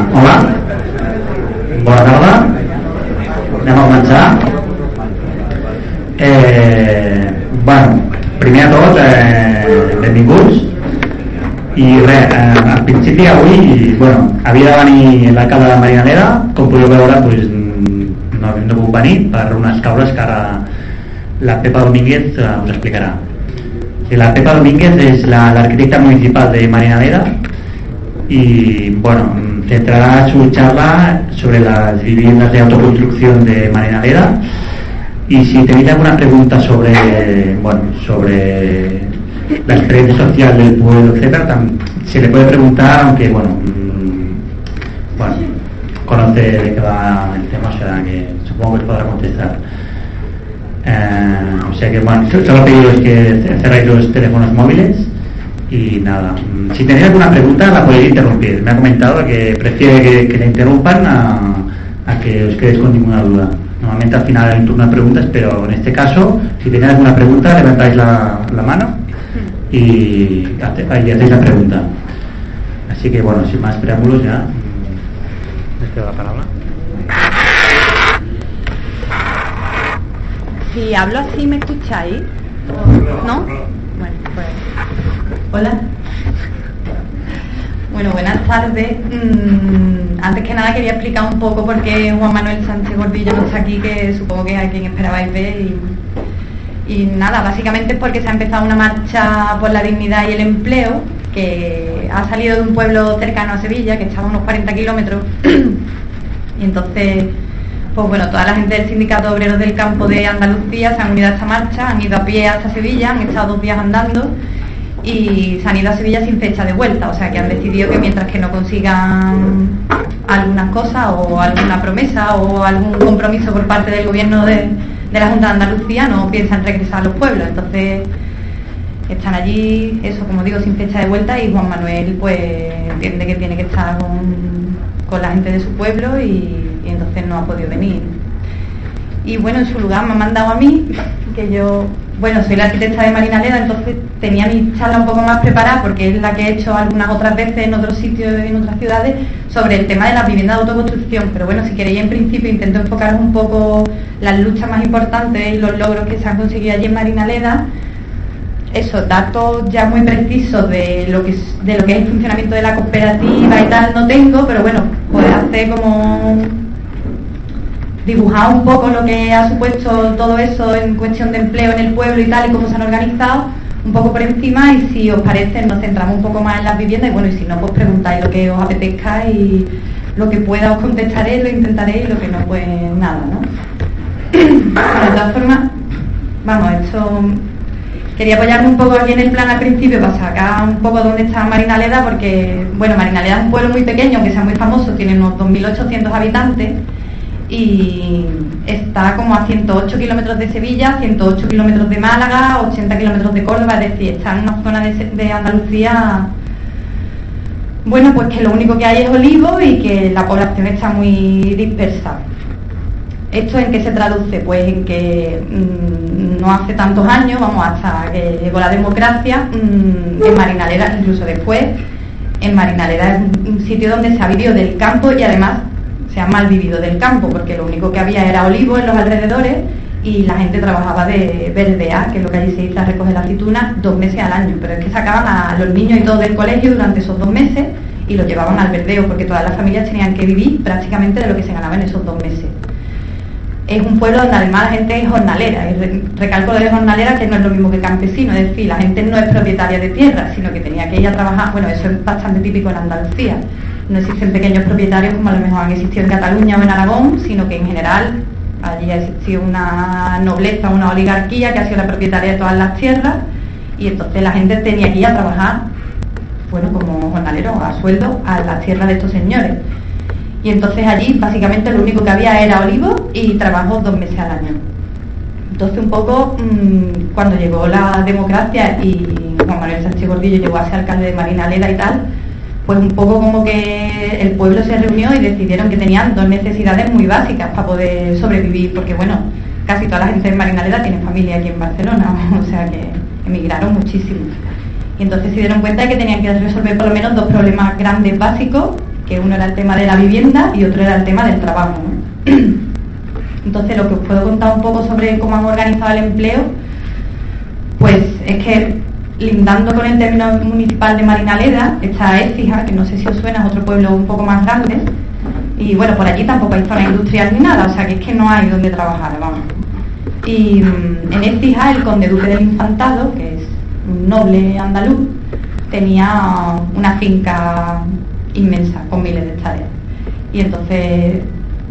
Hola, bona tarda. Anem a començar. Eh, bueno, primer de tot, eh, benvinguts. I res, eh, al principi avui, bueno, havia de venir l'alcalde de Marinaleda, com podeu veure, pues, no, no puc venir per unes causes que ara la Pepa Domínguez eh, us explicarà. La Pepa Domínguez es la, la municipal de Marinaleda y bueno, centrará su charla sobre las viviendas de autoconstrucción de Marinaleda y si tenéis alguna pregunta sobre bueno sobre la experiencia social del pueblo, etcétera, se le puede preguntar, aunque bueno, mm, bueno, conoce de qué va el tema, o sea que supongo que podrá contestar. Eh, o sea que bueno, so- solo pediros que cerréis los teléfonos móviles y nada. mm, Si tenéis alguna pregunta la podéis interrumpir. Me ha comentado que prefiere que, que le interrumpan a, a que os quedéis con ninguna duda. Normalmente al final hay un turno de preguntas, pero en este caso, si tenéis alguna pregunta, levantáis la, la mano y, hace- y hacéis la pregunta. Así que bueno, sin más preámbulos ya. Les cedo la palabra. Si hablo así, ¿me escucháis? ¿No? Bueno, pues. Hola. Bueno, buenas tardes. Mm, antes que nada quería explicar un poco por qué Juan Manuel Sánchez Gordillo no está aquí, que supongo que es a quien esperabais ver. Y, nada, básicamente es porque se ha empezado una marcha por la dignidad y el empleo, que ha salido de un pueblo cercano a Sevilla, que estaba a unos 40 kilómetros. y entonces pues bueno, toda la gente del Sindicato de Obreros del Campo de Andalucía se han unido a esta marcha, han ido a pie hasta Sevilla, han estado dos días andando y se han ido a Sevilla sin fecha de vuelta, o sea que han decidido que mientras que no consigan algunas cosas o alguna promesa o algún compromiso por parte del gobierno de, de la Junta de Andalucía no piensan regresar a los pueblos. Entonces están allí, eso como digo, sin fecha de vuelta y Juan Manuel pues entiende que tiene que estar con, con la gente de su pueblo y, y entonces no ha podido venir. Y bueno, en su lugar me ha mandado a mí, que yo, bueno, soy la arquitecta de Marinaleda, entonces tenía mi charla un poco más preparada porque es la que he hecho algunas otras veces en otros sitios, en otras ciudades, sobre el tema de las viviendas de autoconstrucción. Pero bueno, si queréis en principio intento enfocaros un poco las luchas más importantes y los logros que se han conseguido allí en Marinaleda eso, datos ya muy precisos de lo que es, de lo que es el funcionamiento de la cooperativa y tal no tengo, pero bueno, pues hacer como dibujar un poco lo que ha supuesto todo eso en cuestión de empleo en el pueblo y tal y cómo se han organizado un poco por encima y si os parece nos centramos un poco más en las viviendas y bueno y si no pues preguntáis lo que os apetezca y lo que pueda os contestaré, lo intentaré y lo que no pues nada, ¿no? De todas formas, vamos, esto quería apoyarme un poco aquí en el plan al principio para sacar un poco dónde está Marinaleda, porque, bueno, Marinaleda es un pueblo muy pequeño, aunque sea muy famoso, tiene unos 2.800 habitantes y está como a 108 kilómetros de Sevilla, 108 kilómetros de Málaga, 80 kilómetros de Córdoba, es decir, está en una zona de, de Andalucía, bueno, pues que lo único que hay es olivo y que la población está muy dispersa. ¿Esto en qué se traduce? Pues en que mm, no hace tantos años, vamos, hasta que llegó la democracia, mm, en Marinaleda, incluso después, en Marinaleda es un sitio donde se ha vivido del campo y además se ha mal vivido del campo, porque lo único que había era olivo en los alrededores y la gente trabajaba de verdear, que es lo que allí se dice a recoger la aceituna, dos meses al año. Pero es que sacaban a los niños y todo del colegio durante esos dos meses y los llevaban al verdeo, porque todas las familias tenían que vivir prácticamente de lo que se ganaba en esos dos meses es un pueblo donde además la gente es jornalera. Recalco lo de jornalera que no es lo mismo que campesino, es decir, la gente no es propietaria de tierra, sino que tenía que ir a trabajar. Bueno, eso es bastante típico en Andalucía. No existen pequeños propietarios como a lo mejor han existido en Cataluña o en Aragón, sino que en general allí ha existido una nobleza, una oligarquía que ha sido la propietaria de todas las tierras y entonces la gente tenía que ir a trabajar, bueno, como jornalero, a sueldo, a las tierras de estos señores. Y entonces allí básicamente lo único que había era olivo y trabajo dos meses al año. Entonces un poco mm, cuando llegó la democracia y Juan Manuel Sánchez Gordillo llegó a ser alcalde de Marinaleda y tal, pues un poco como que el pueblo se reunió y decidieron que tenían dos necesidades muy básicas para poder sobrevivir, porque bueno, casi toda la gente de Marinaleda tiene familia aquí en Barcelona, o sea que emigraron muchísimo. Y entonces se dieron cuenta de que tenían que resolver por lo menos dos problemas grandes básicos que uno era el tema de la vivienda y otro era el tema del trabajo. Entonces, lo que os puedo contar un poco sobre cómo han organizado el empleo, pues es que lindando con el término municipal de Marinaleda, está Écija, que no sé si os suena, es otro pueblo un poco más grande, y bueno, por allí tampoco hay zona industrial ni nada, o sea que es que no hay donde trabajar, vamos. Y mm, en Écija, el conde duque del Infantado, que es un noble andaluz, tenía una finca inmensa, con miles de hectáreas. Y entonces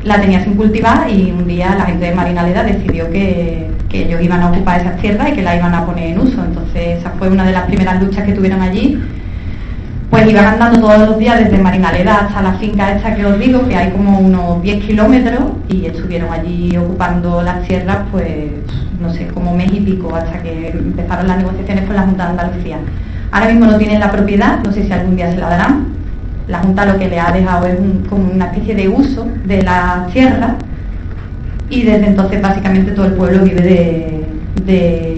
la tenía sin cultivar y un día la gente de Marinaleda decidió que, ellos iban a ocupar esas tierras y que la iban a poner en uso. Entonces esa fue una de las primeras luchas que tuvieron allí. Pues iban andando todos los días desde Marinaleda hasta la finca esta que os digo, que hay como unos 10 kilómetros, y estuvieron allí ocupando las tierras, pues no sé, como mes y pico, hasta que empezaron las negociaciones con la Junta de Andalucía. Ahora mismo no tienen la propiedad, no sé si algún día se la darán, la Junta lo que le ha dejado es como una especie de uso de la tierra y desde entonces básicamente todo el pueblo vive de,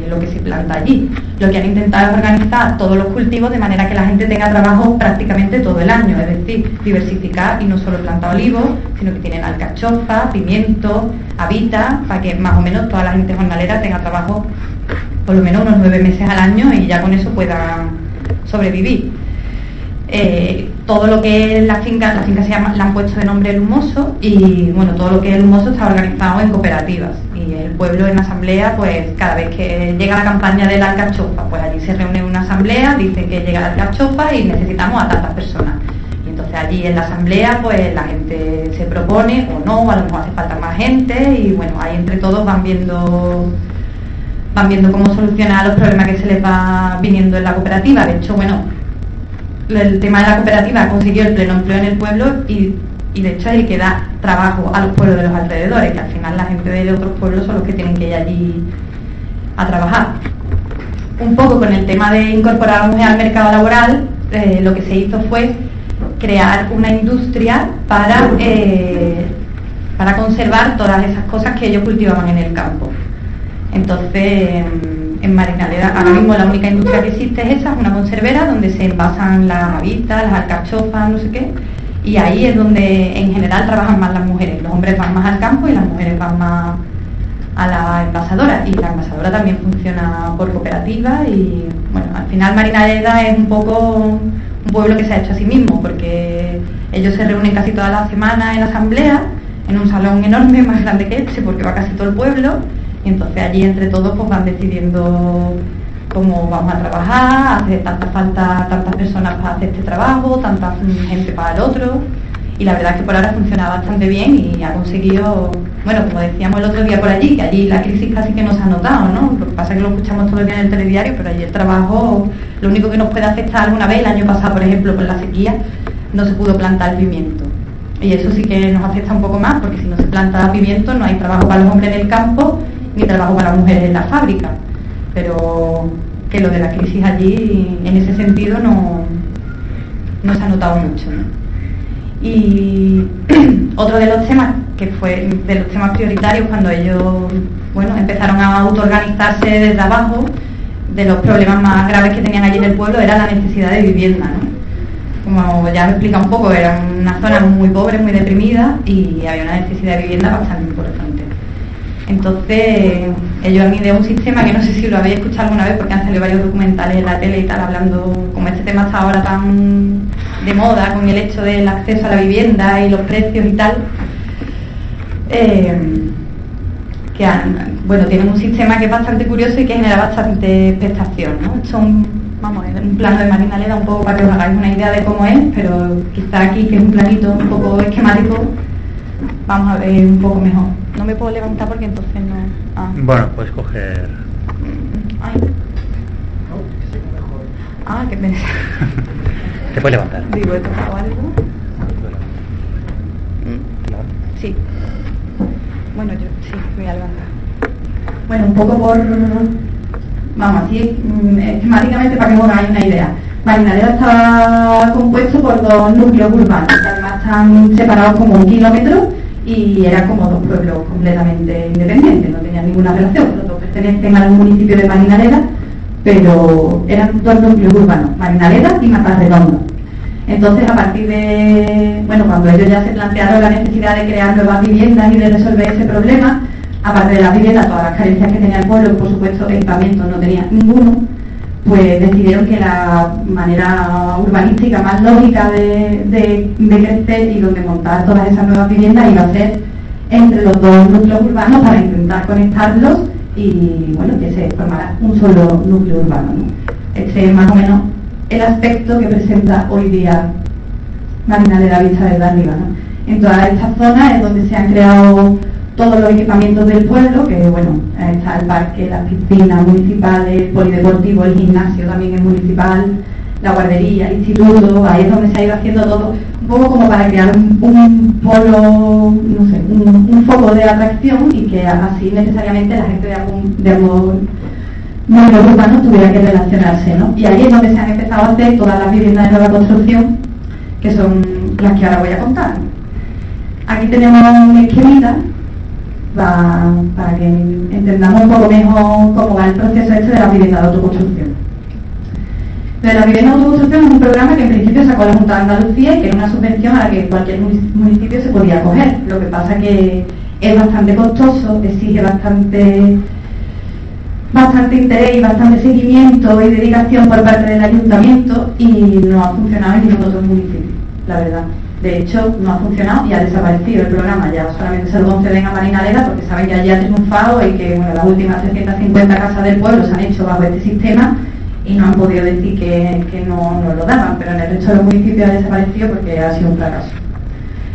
lo que se planta allí. Lo que han intentado es organizar todos los cultivos de manera que la gente tenga trabajo prácticamente todo el año, es decir, diversificar y no solo planta olivos, sino que tienen alcachofa, pimiento, habita, para que más o menos toda la gente jornalera tenga trabajo por lo menos unos nueve meses al año y ya con eso puedan sobrevivir. Eh, todo lo que es la finca, la finca se llama, la han puesto de nombre El Humoso y bueno, todo lo que es El Humoso está organizado en cooperativas y el pueblo en asamblea, pues cada vez que llega la campaña de la alcachofa, pues allí se reúne una asamblea, dice que llega la alcachofa y necesitamos a tantas personas. Y entonces allí en la asamblea, pues la gente se propone o no, a lo mejor hace falta más gente y bueno, ahí entre todos van viendo van viendo cómo solucionar los problemas que se les va viniendo en la cooperativa. De hecho, bueno, el tema de la cooperativa ha conseguido el pleno empleo en el pueblo y, de hecho es el que da trabajo a los pueblos de los alrededores, que al final la gente de otros pueblos son los que tienen que ir allí a trabajar. Un poco con el tema de incorporar a la mujer al mercado laboral, eh, lo que se hizo fue crear una industria para, eh, para conservar todas esas cosas que ellos cultivaban en el campo. Entonces, en Marinaleda, ahora mismo la única industria que existe es esa, una conservera donde se envasan las habitas, las alcachofas, no sé qué, y ahí es donde en general trabajan más las mujeres. Los hombres van más al campo y las mujeres van más a la envasadora. Y la envasadora también funciona por cooperativa y bueno, al final Marinaleda es un poco un pueblo que se ha hecho a sí mismo porque ellos se reúnen casi todas las semanas en asamblea en un salón enorme, más grande que este porque va casi todo el pueblo y entonces allí entre todos pues van decidiendo cómo vamos a trabajar, hace tanta falta tantas personas para hacer este trabajo, tanta gente para el otro. Y la verdad es que por ahora funciona bastante bien y ha conseguido, bueno, como decíamos el otro día por allí, que allí la crisis casi que nos ha notado, ¿no? Lo que pasa es que lo escuchamos todo el día en el telediario, pero allí el trabajo, lo único que nos puede afectar alguna vez, el año pasado, por ejemplo, con la sequía, no se pudo plantar pimiento. Y eso sí que nos afecta un poco más, porque si no se planta pimiento no hay trabajo para los hombres en el campo ni trabajo para mujeres en la fábrica, pero que lo de la crisis allí en ese sentido no, no se ha notado mucho. Y otro de los temas que fue de los temas prioritarios cuando ellos bueno, empezaron a autoorganizarse desde abajo, de los problemas más graves que tenían allí en el pueblo era la necesidad de vivienda. Como ya os explica un poco, era una zona muy pobre, muy deprimida y había una necesidad de vivienda bastante importante. Entonces, ellos han ideado un sistema que no sé si lo habéis escuchado alguna vez porque han salido varios documentales en la tele y tal hablando, como este tema está ahora tan de moda con el hecho del acceso a la vivienda y los precios y tal, eh, que bueno, tienen un sistema que es bastante curioso y que genera bastante expectación, ¿no? Son, vamos, un plano de Marina Leda un poco para que os hagáis una idea de cómo es, pero quizá aquí, que es un planito un poco esquemático, vamos a ver un poco mejor. No me puedo levantar porque entonces no... Ah. Bueno, puedes coger... Ay. Ah, qué pena. Te puedes levantar. Digo, ¿he tocado algo? Sí. Bueno, yo sí, me voy a levantar. Bueno, un poco por... Vamos, así, mm, esquemáticamente para que os hagáis una idea. Marinaleda está compuesto por dos núcleos urbanos, que además están separados como un kilómetro y eran como dos pueblos completamente independientes, no tenían ninguna relación, los dos pertenecen al municipio de Marinaleda, pero eran dos núcleos urbanos, Marinaleda y Matarredondo. Entonces, a partir de, bueno, cuando ellos ya se plantearon la necesidad de crear nuevas viviendas y de resolver ese problema, aparte de las viviendas, todas las carencias que tenía el pueblo, por supuesto, equipamientos no tenía ninguno, pues decidieron que la manera urbanística más lógica de, crecer y donde montar todas esas nuevas viviendas iba a ser entre los dos núcleos urbanos para intentar conectarlos y bueno, que se formara un solo núcleo urbano. Este es más o menos el aspecto que presenta hoy día Marina de la Vista de arriba. En todas estas zonas es donde se han creado todos los equipamientos del pueblo, que bueno, está el parque, las piscinas municipales, el polideportivo, el gimnasio también es municipal, la guardería, el instituto, ahí es donde se ha ido haciendo todo, un poco como para crear un, polo, no sé, un, foco de atracción y que así necesariamente la gente de algún, de algún urbano tuviera que relacionarse, ¿no? Y ahí es donde se han empezado a hacer todas las viviendas de nueva construcción, que son las que ahora voy a contar. Aquí tenemos un esquemita para que entendamos un poco mejor cómo va el proceso este de la vivienda de autoconstrucción. De la vivienda de autoconstrucción es un programa que en principio sacó la Junta de Andalucía y que era una subvención a la que cualquier municipio se podía acoger. Lo que pasa que es bastante costoso, exige bastante bastante interés y bastante seguimiento y dedicación por parte del ayuntamiento y no ha funcionado en ningún otro municipio, la verdad. De hecho, no ha funcionado y ha desaparecido el programa. Ya solamente se lo conceden a Marinalera porque saben que allí ha triunfado y que bueno, las últimas 350 casas del pueblo se han hecho bajo este sistema y no han podido decir que, no, lo daban, pero en el resto de los municipios ha desaparecido porque ha sido un fracaso.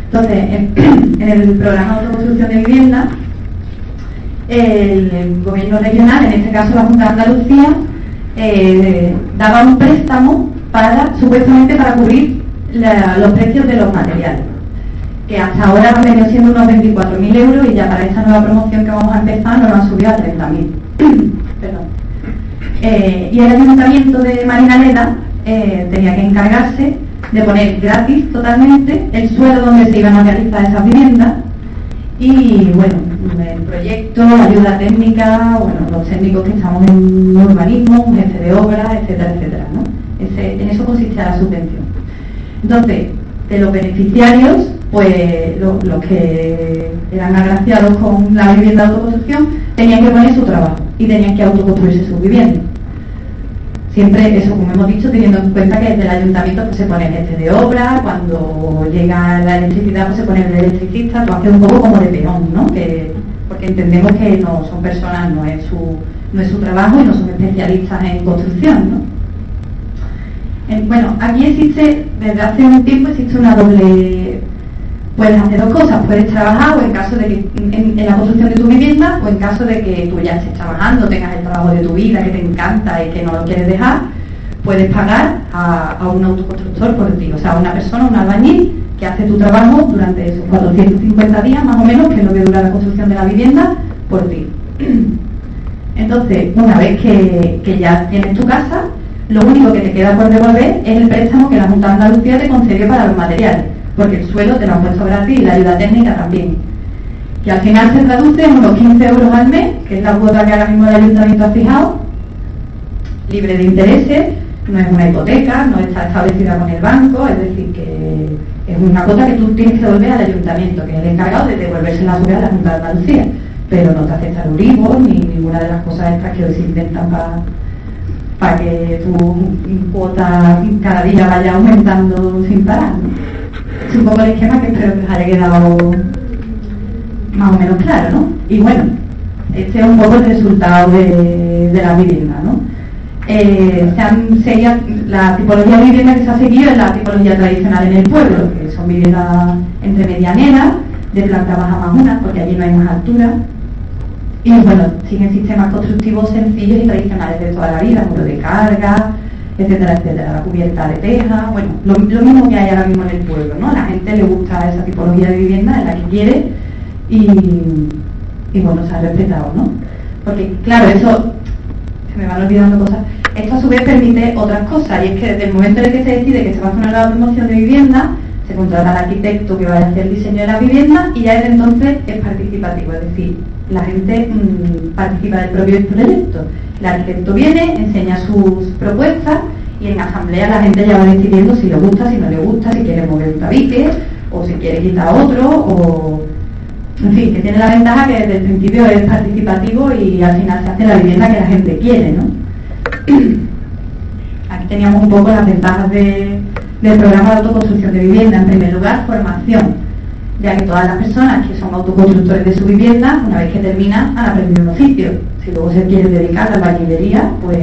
Entonces, en, el programa de autoconstrucción de vivienda, el, gobierno regional, en este caso la Junta de Andalucía, eh, daba un préstamo para, supuestamente para cubrir los precios de los materiales, que hasta ahora han venido siendo unos 24.000 euros y ya para esta nueva promoción que vamos a empezar nos han subido a 30.000. Eh, y el ayuntamiento de Marinaleda eh, tenía que encargarse de poner gratis totalmente el suelo donde se iban a realizar esas viviendas y bueno, el proyecto, ayuda técnica, bueno, los técnicos que estamos en urbanismo, un jefe de obra, etcétera, etcétera. ¿no? en eso consiste la subvención. Entonces, de los beneficiarios, pues los que eran agraciados con la vivienda de autoconstrucción tenían que poner su trabajo y tenían que autoconstruirse su vivienda. Siempre eso, como hemos dicho, teniendo en cuenta que desde el ayuntamiento pues, se pone el jefe de obra, cuando llega la electricidad pues, se pone el electricista, lo hace un poco como de peón, ¿no? porque entendemos que no son personas, no es su, no es su trabajo y no son especialistas en construcción, ¿no? Bueno, aquí existe, desde hace un tiempo existe una doble... Puedes hacer dos cosas, puedes trabajar o en caso de que en, la construcción de tu vivienda o en caso de que tú ya estés trabajando, tengas el trabajo de tu vida que te encanta y que no lo quieres dejar, puedes pagar a, un autoconstructor por ti, o sea, una persona, un albañil que hace tu trabajo durante esos 450 días más o menos, que es lo que dura la construcción de la vivienda, por ti. Entonces, una vez que, que ya tienes tu casa, lo único que te queda por devolver es el préstamo que la Junta de Andalucía te concedió para los materiales, porque el suelo te lo han puesto gratis y la ayuda técnica también. Que al final se traduce en unos 15 euros al mes, que es la cuota que ahora mismo el ayuntamiento ha fijado, libre de intereses, no es una hipoteca, no está establecida con el banco, es decir, que es una cuota que tú tienes que devolver al ayuntamiento, que es el encargado de devolverse la subida a la Junta de Andalucía, pero no te acepta el Uribor ni ninguna de las cosas estas que hoy se intentan para para que tu cuota cada día vaya aumentando sin parar. Es un poco el esquema que espero que os haya quedado más o menos claro, ¿no? Y bueno, este es un poco el resultado de, la vivienda, ¿no? Eh, la tipología de vivienda que se ha seguido es la tipología tradicional en el pueblo, que son viviendas entre medianeras, de planta baja más una, porque allí no hay más altura, y bueno, siguen sistemas constructivos sencillos y tradicionales de toda la vida, muro de carga, etcétera, etcétera, la cubierta de teja, bueno, lo, mismo que hay ahora mismo en el pueblo, ¿no? A la gente le gusta esa tipología de vivienda en la que quiere y, bueno, se ha respetado, ¿no? Porque claro, eso, se me van olvidando cosas, esto a su vez permite otras cosas y es que desde el momento en el que se decide que se va a hacer una nueva promoción de vivienda, se contrata al arquitecto que vaya a hacer el diseño de la vivienda y ya desde entonces es participativo, es decir, la gente mm, participa del propio proyecto. El arquitecto viene, enseña sus propuestas y en asamblea la gente ya va decidiendo si le gusta, si no le gusta, si quiere mover un tabique o si quiere quitar otro o en fin, que tiene la ventaja que desde el principio es participativo y al final se hace la vivienda que la gente quiere, ¿no? Aquí teníamos un poco las ventajas del programa de autoconstrucción de vivienda. En primer lugar, formación, ya que todas las personas que son autoconstructores de su vivienda, una vez que terminan, han aprendido un oficio. Si luego se quieren dedicar a la albañilería, pues,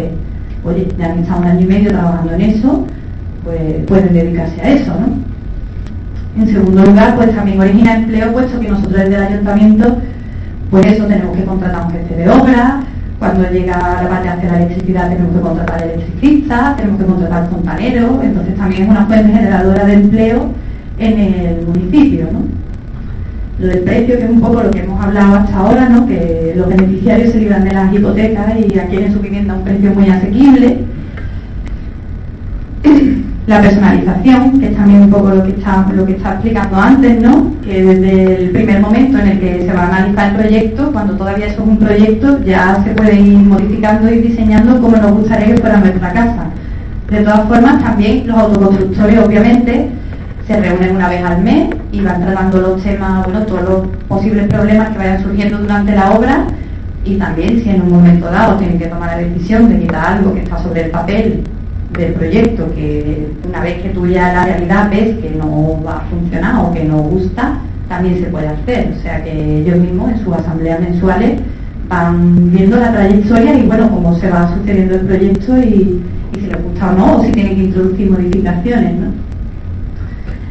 oye, ya han estado un año y medio trabajando en eso, pues pueden dedicarse a eso, ¿no? En segundo lugar, pues también origina empleo, puesto que nosotros desde el ayuntamiento, pues eso tenemos que contratar un jefe de obra, cuando llega la parte hacer la electricidad tenemos que contratar electricistas, tenemos que contratar fontaneros, entonces también es una fuente generadora de empleo en el municipio, ¿no? Lo del precio, que es un poco lo que hemos hablado hasta ahora, ¿no? que los beneficiarios se libran de las hipotecas y adquieren su vivienda a un precio muy asequible la personalización, que es también un poco lo que está, lo que está explicando antes, ¿no? que desde el primer momento en el que se va a analizar el proyecto, cuando todavía eso es un proyecto, ya se puede ir modificando y diseñando como nos gustaría que fuera nuestra casa. De todas formas, también los autoconstructores, obviamente, se reúnen una vez al mes y van tratando los temas, bueno, todos los posibles problemas que vayan surgiendo durante la obra y también si en un momento dado tienen que tomar la decisión de quitar algo que está sobre el papel del proyecto, que una vez que tú ya la realidad ves que no va a funcionar o que no gusta, también se puede hacer. O sea que ellos mismos en sus asambleas mensuales van viendo la trayectoria y bueno, cómo se va sucediendo el proyecto y, si les gusta o no, o si tienen que introducir modificaciones. ¿no?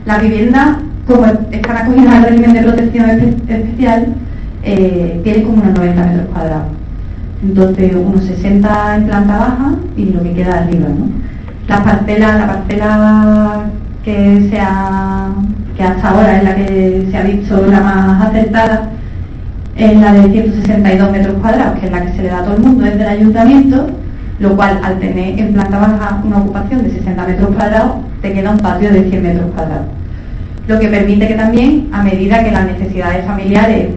La vivienda, como están acogidas al régimen de protección especial, eh, tiene como unos 90 metros cuadrados. Entonces, unos 60 en planta baja y lo que queda arriba, ¿no? La parcela, la parcela que, sea, que hasta ahora es la que se ha visto la más acertada, es la de 162 metros cuadrados, que es la que se le da a todo el mundo desde el ayuntamiento, lo cual al tener en planta baja una ocupación de 60 metros cuadrados, te queda un patio de 100 metros cuadrados. Lo que permite que también, a medida que las necesidades familiares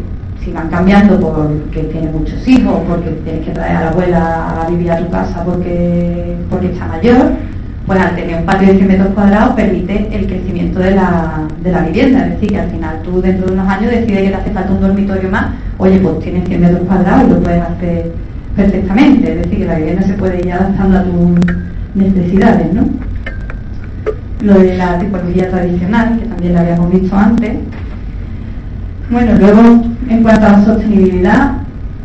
si van cambiando porque tienes muchos hijos, porque tienes que traer a la abuela a vivir a tu casa porque, porque está mayor, pues al tener un patio de 100 metros cuadrados permite el crecimiento de la, vivienda. Es decir, que al final tú dentro de unos años decides que te hace falta un dormitorio más, oye, pues tienes 100 metros cuadrados y lo puedes hacer perfectamente. Es decir, que la vivienda se puede ir adaptando a tus necesidades, ¿no? Lo de la tipología tradicional, que también lo habíamos visto antes. Bueno, luego, en cuanto a la sostenibilidad,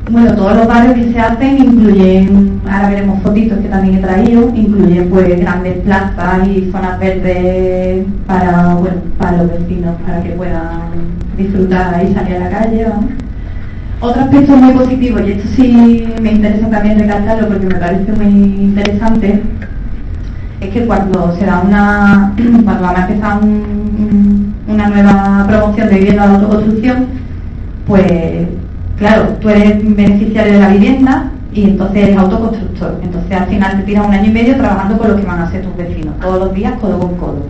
bueno, todos los barrios que se hacen incluyen, ahora veremos fotitos que también he traído, incluyen pues grandes plazas y zonas verdes para, bueno, para los vecinos, para que puedan disfrutar y salir a la calle. Otro aspecto muy positivo, y esto sí me interesa también recalcarlo porque me parece muy interesante, es que cuando se da una, cuando van a empezar una nueva promoción de vivienda de autoconstrucción, pues claro, tú eres beneficiario de la vivienda y entonces eres autoconstructor. Entonces al final te tiras un año y medio trabajando con lo que van a ser tus vecinos, todos los días codo con codo.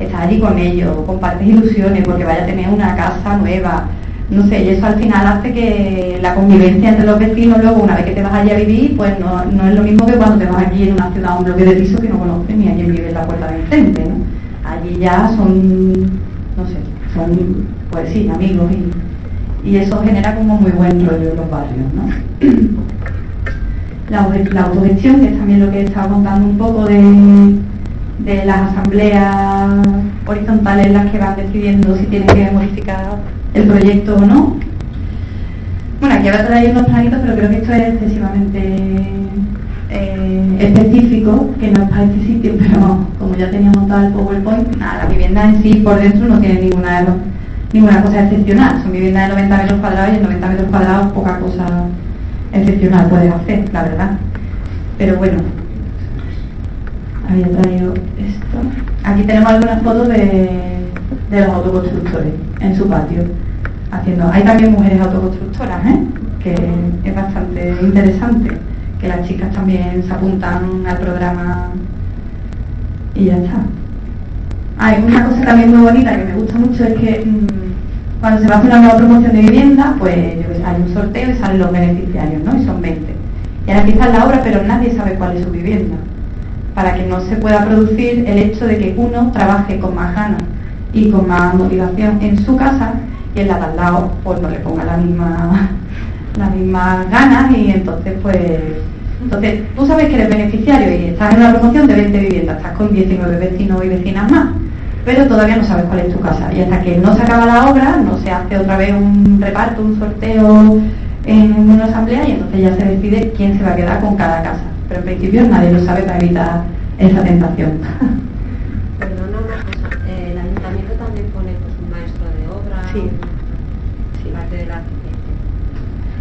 Estás allí con ellos, compartes ilusiones porque vaya a tener una casa nueva. No sé, y eso al final hace que la convivencia entre los vecinos luego, una vez que te vas allí a vivir, pues no, es lo mismo que cuando te vas aquí en una ciudad, un bloque de piso que no conoces ni alguien vive en la puerta de enfrente, ¿no? Allí ya son, no sé, son, pues sí, amigos y y eso genera como muy buen rollo en los barrios. ¿no? La, autogestión, que es también lo que estaba contando un poco de, las asambleas horizontales las que van decidiendo si tienen que modificar el proyecto o no. Bueno, aquí ahora traer unos planitos, pero creo que esto es excesivamente eh, específico, que no es para este sitio, pero como ya tenía montado el PowerPoint, nada, la vivienda en sí por dentro no tiene ninguna ninguna cosa excepcional. Son viviendas de 90 metros cuadrados y en 90 metros cuadrados poca cosa excepcional puedes hacer, la verdad. Pero bueno, había traído esto. Aquí tenemos algunas fotos de, los autoconstructores en su patio. Haciendo. Hay también mujeres autoconstructoras, ¿eh? que es bastante interesante, que las chicas también se apuntan al programa y ya está. Hay una cosa también muy bonita que me gusta mucho es que mm, cuando se va a hacer una nueva promoción de vivienda, pues hay un sorteo y salen los beneficiarios, ¿no? Y son 20. Y ahora empieza la obra, pero nadie sabe cuál es su vivienda. para que no se pueda producir el hecho de que uno trabaje con más ganas y con más motivación en su casa y en la de al lado pues no le ponga la misma las mismas ganas y entonces pues entonces tú sabes que eres beneficiario y estás en una promoción de 20 viviendas, estás con 19 vecinos y vecinas más, pero todavía no sabes cuál es tu casa y hasta que no se acaba la obra no se hace otra vez un reparto, un sorteo en una asamblea y entonces ya se decide quién se va a quedar con cada casa. Pero en principio nadie lo sabe para evitar esa tentación. Perdona una cosa, eh, el ayuntamiento también pone pues, un maestro de obra, sí. parte del arquitecto.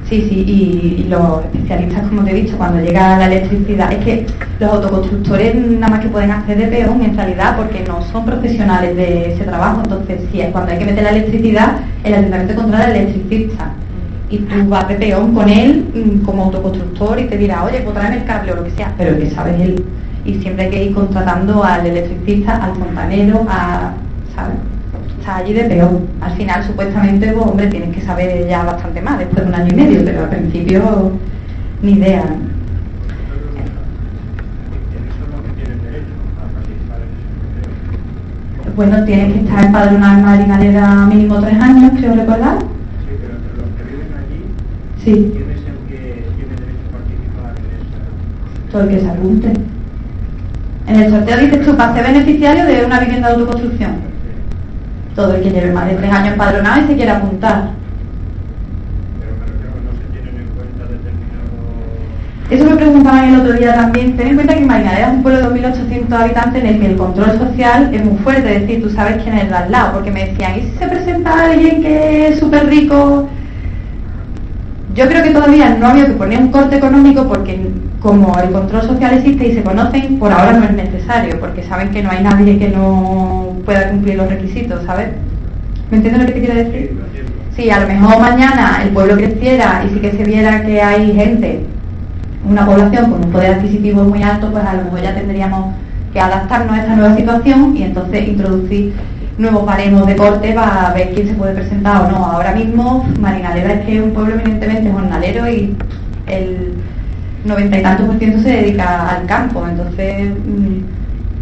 Sí, sí, y, los especialistas, como te he dicho, cuando llega la electricidad, es que los autoconstructores nada más que pueden hacer de peón en realidad porque no son profesionales de ese trabajo, entonces sí, es cuando hay que meter la electricidad, el ayuntamiento contrata al electricista y tú vas de peón con él mm, como autoconstructor y te dirá, oye, pues tráeme el cable o lo que sea, pero que sabes él. Y siempre hay que ir contratando al electricista, al fontanero, a, ¿sabes? Allí de peón. Al final, supuestamente, pues, hombre, tienes que saber ya bastante más después de un año y medio, pero al principio ni idea. Bueno, tienes que estar empadronado en Marinalera mínimo tres años, creo recordar. Sí, pero entre los que viven allí, Sí, ¿quién es el que tiene derecho a participar en esa? todo el que se apunte. En el sorteo dices tú, para ser beneficiario de una vivienda de autoconstrucción. Todo el que lleve más de tres años empadronado y se quiera apuntar. Pero no se tienen en cuenta determinados... Eso me preguntaban el otro día también. Ten en cuenta que Marinaleda es un pueblo de 2.800 habitantes en el que el control social es muy fuerte, es decir, tú sabes quién es el de al lado, porque me decían, ¿y si se presenta alguien que es súper rico? Yo creo que todavía no había que poner un corte económico porque como el control social existe y se conocen, por ahora no es necesario, porque saben que no hay nadie que no pueda cumplir los requisitos, ¿sabes? ¿Me entiendes lo que te quiero decir? Sí, a lo mejor mañana el pueblo creciera y sí que se viera que hay gente, una población con un poder adquisitivo muy alto, pues a lo mejor ya tendríamos que adaptarnos a esta nueva situación y entonces introducir nuevos baremos de corte para ver quién se puede presentar o no. Ahora mismo Marinaleda es que es un pueblo eminentemente jornalero y el noventa y tantos por ciento se dedica al campo, entonces mm,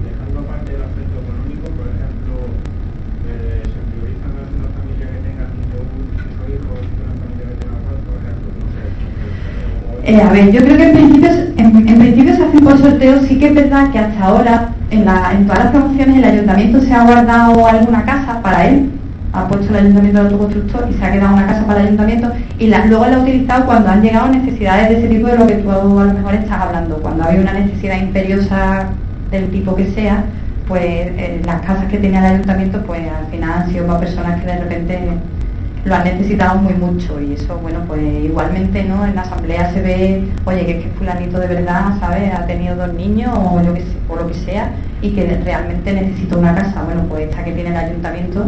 Dejando aparte el aspecto económico, por ejemplo, eh, se prioriza más una familia que tenga cinco, hijos que una familia que tenga cuatro, por ejemplo, no sé. Eh, a ver, yo creo que en principio, en, en principio se hacen por sorteo, sí que es verdad que hasta ahora, en, la- en todas las promociones, el ayuntamiento se ha guardado alguna casa para él, ha puesto el ayuntamiento de autoconstructor y se ha quedado una casa para el ayuntamiento y luego la ha utilizado cuando han llegado necesidades de ese tipo de lo que tú a lo mejor estás hablando, cuando había una necesidad imperiosa del tipo que sea, pues eh, las casas que tenía el ayuntamiento pues al final han sido para personas que de repente lo han necesitado muy mucho y eso, bueno, pues igualmente, ¿no? En la asamblea se ve, oye, que es que fulanito de verdad, ¿sabes? Ha tenido dos niños o yo que sé, o lo que sea y que realmente necesita una casa. Bueno, pues esta que tiene el ayuntamiento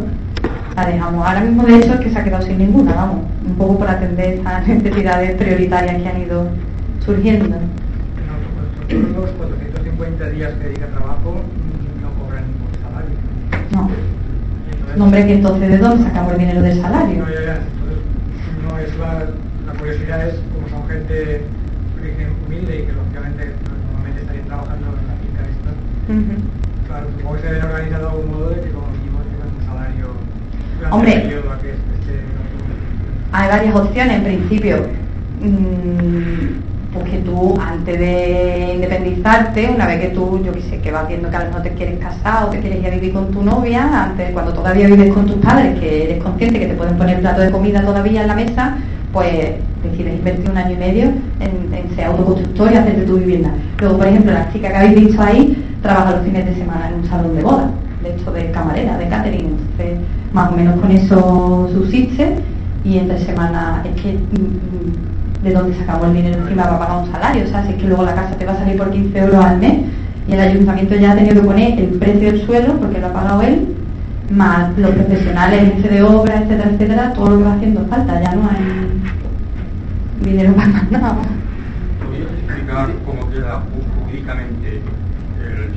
la dejamos. Ahora mismo, de hecho, es que se ha quedado sin ninguna, vamos, un poco por atender estas necesidades prioritarias que han ido surgiendo. En los 450 días que dedica trabajo mm, no cobran ningún salario. No, Entonces, no, hombre, que entonces, ¿de dónde sacamos el dinero del salario? No, ya, ya. Entonces, no es la, la curiosidad es como son gente humilde y que lógicamente normalmente estarían trabajando en la finca esta. Ujú. Claro, supongo que se deben organizar de algún modo de que como mínimo tengan un salario durante Hombre. autoconstrucción. Hay varias opciones, en principio. mm, Pues que tú, antes de independizarte, una vez que tú, yo qué sé, que vas viendo que a lo mejor te quieres casar o te quieres ir a vivir con tu novia, antes, cuando todavía vives con tus padres, que eres consciente que te pueden poner plato de comida todavía en la mesa, pues decides invertir un año y medio en, en ser autoconstructor y hacerte tu vivienda. Luego, por ejemplo, la chica que habéis visto ahí trabaja los fines de semana en un salón de boda, de hecho de camarera, de catering, entonces más o menos con eso subsiste y entre semana es que mm, mm, de dónde sacamos el dinero encima para pagar un salario, o sea, si es que luego la casa te va a salir por 15 euros al mes y el ayuntamiento ya ha tenido que poner el precio del suelo porque lo ha pagado él, más los profesionales, jefe de obra, etcétera, etcétera, todo lo que va haciendo falta, ya no hay dinero para más nada. ¿Podrías explicar cómo queda jurídicamente el,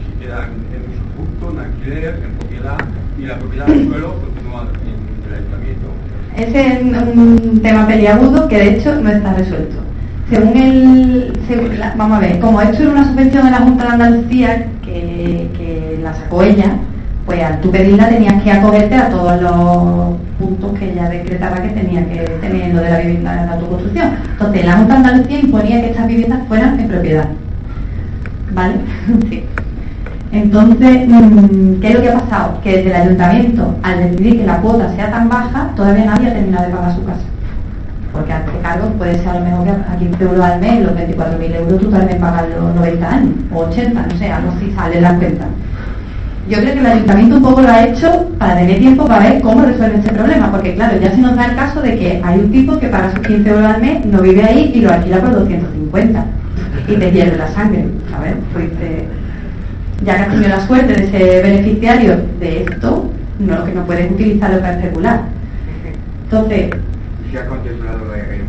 y la propiedad del suelo continúa en el ayuntamiento? Ese es un tema peliagudo que de hecho no está resuelto. Según el, según vamos a ver, como esto era una subvención de la Junta de Andalucía que, que la sacó ella, pues al tú pedirla tenías que acogerte a todos los puntos que ella decretaba que tenía que tener en lo de la vivienda de la autoconstrucción. Entonces la Junta de Andalucía imponía que estas viviendas fueran en propiedad. ¿Vale? sí. Entonces, mm, ¿qué es lo que ha pasado? Que desde el ayuntamiento, al decidir que la cuota sea tan baja, todavía nadie ha terminado de pagar su casa. Porque a este cargo puede ser a lo mejor que a 15 euros al mes, los 24.000 euros tú también pagas los 90 años, o 80, no sé, algo así sale en la cuenta. Yo creo que el ayuntamiento un poco lo ha hecho para tener tiempo para ver cómo resuelve este problema, porque claro, ya se nos da el caso de que hay un tipo que paga sus 15 euros al mes, no vive ahí y lo alquila por 250 y te hierve la sangre. A ver, eh, ya que has tenido la suerte de ser beneficiario de esto, no que no puedes utilizarlo para especular. Entonces, ¿Se ha contemplado la herencia?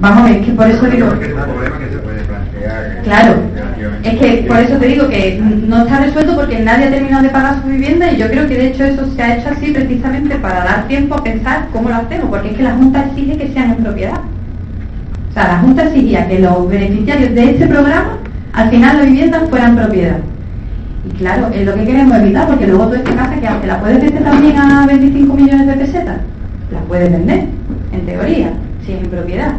vamos a ver, es que por eso digo... Porque es un problema que se puede plantear. Claro, es que por eso te digo que no está resuelto porque nadie ha terminado de pagar su vivienda y yo creo que de hecho eso se ha hecho así precisamente para dar tiempo a pensar cómo lo hacemos, porque es que la Junta exige que sean en propiedad. O sea, la Junta exigía que los beneficiarios de este programa, al final las viviendas fueran propiedad. Y claro, es lo que queremos evitar, porque luego tú esta casa que hace, ¿la puedes vender también a 25 millones de pesetas? La puedes vender, en teoría, si es en propiedad.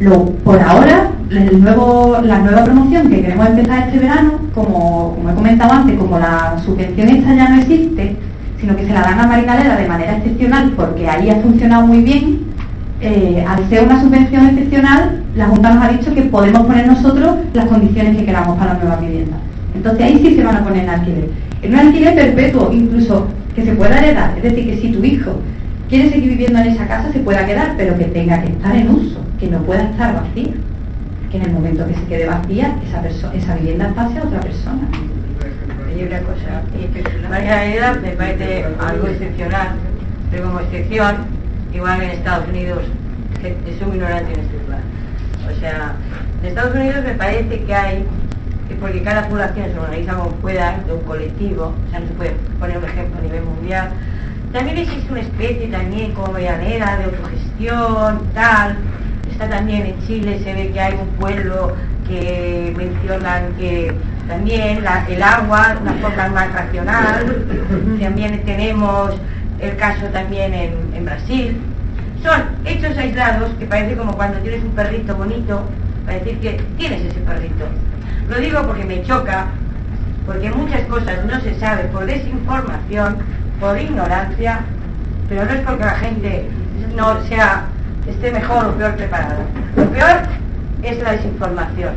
Lo, por ahora, la nueva promoción que queremos empezar este verano, como, como he comentado antes, como la subvención esta ya no existe, sino que se la dan a Marinaleda de manera excepcional porque ahí ha funcionado muy bien, eh, al ser una subvención excepcional, la Junta nos ha dicho que podemos poner nosotros las condiciones que queramos para nuevas viviendas. Entonces ahí sí se van a poner en alquiler. En un alquiler perpetuo, incluso que se pueda heredar, es decir, que si tu hijo quiere seguir viviendo en esa casa se pueda quedar, pero que tenga que estar en uso, que no pueda estar vacía. Que en el momento que se quede vacía, esa, esa vivienda pase a otra persona. Y una cosa, me parece algo excepcional, pero como excepción, igual en Estados Unidos, que es un ignorante en este plan. O sea, en Estados Unidos me parece que hay, que porque cada población se organiza como pueda, de un colectivo, o sea, no se puede poner un ejemplo a nivel mundial. También existe una especie también como medianera de autogestión, tal. Está también en Chile, se ve que hay un pueblo que mencionan que también el agua, una forma más racional. También tenemos el caso también en, Brasil. Son hechos aislados que parece como cuando tienes un perrito bonito, para decir que tienes ese perrito. Lo digo porque me choca, porque muchas cosas no se sabe por desinformación, por ignorancia, pero no es porque la gente no sea esté mejor o peor preparada. Lo peor es la desinformación.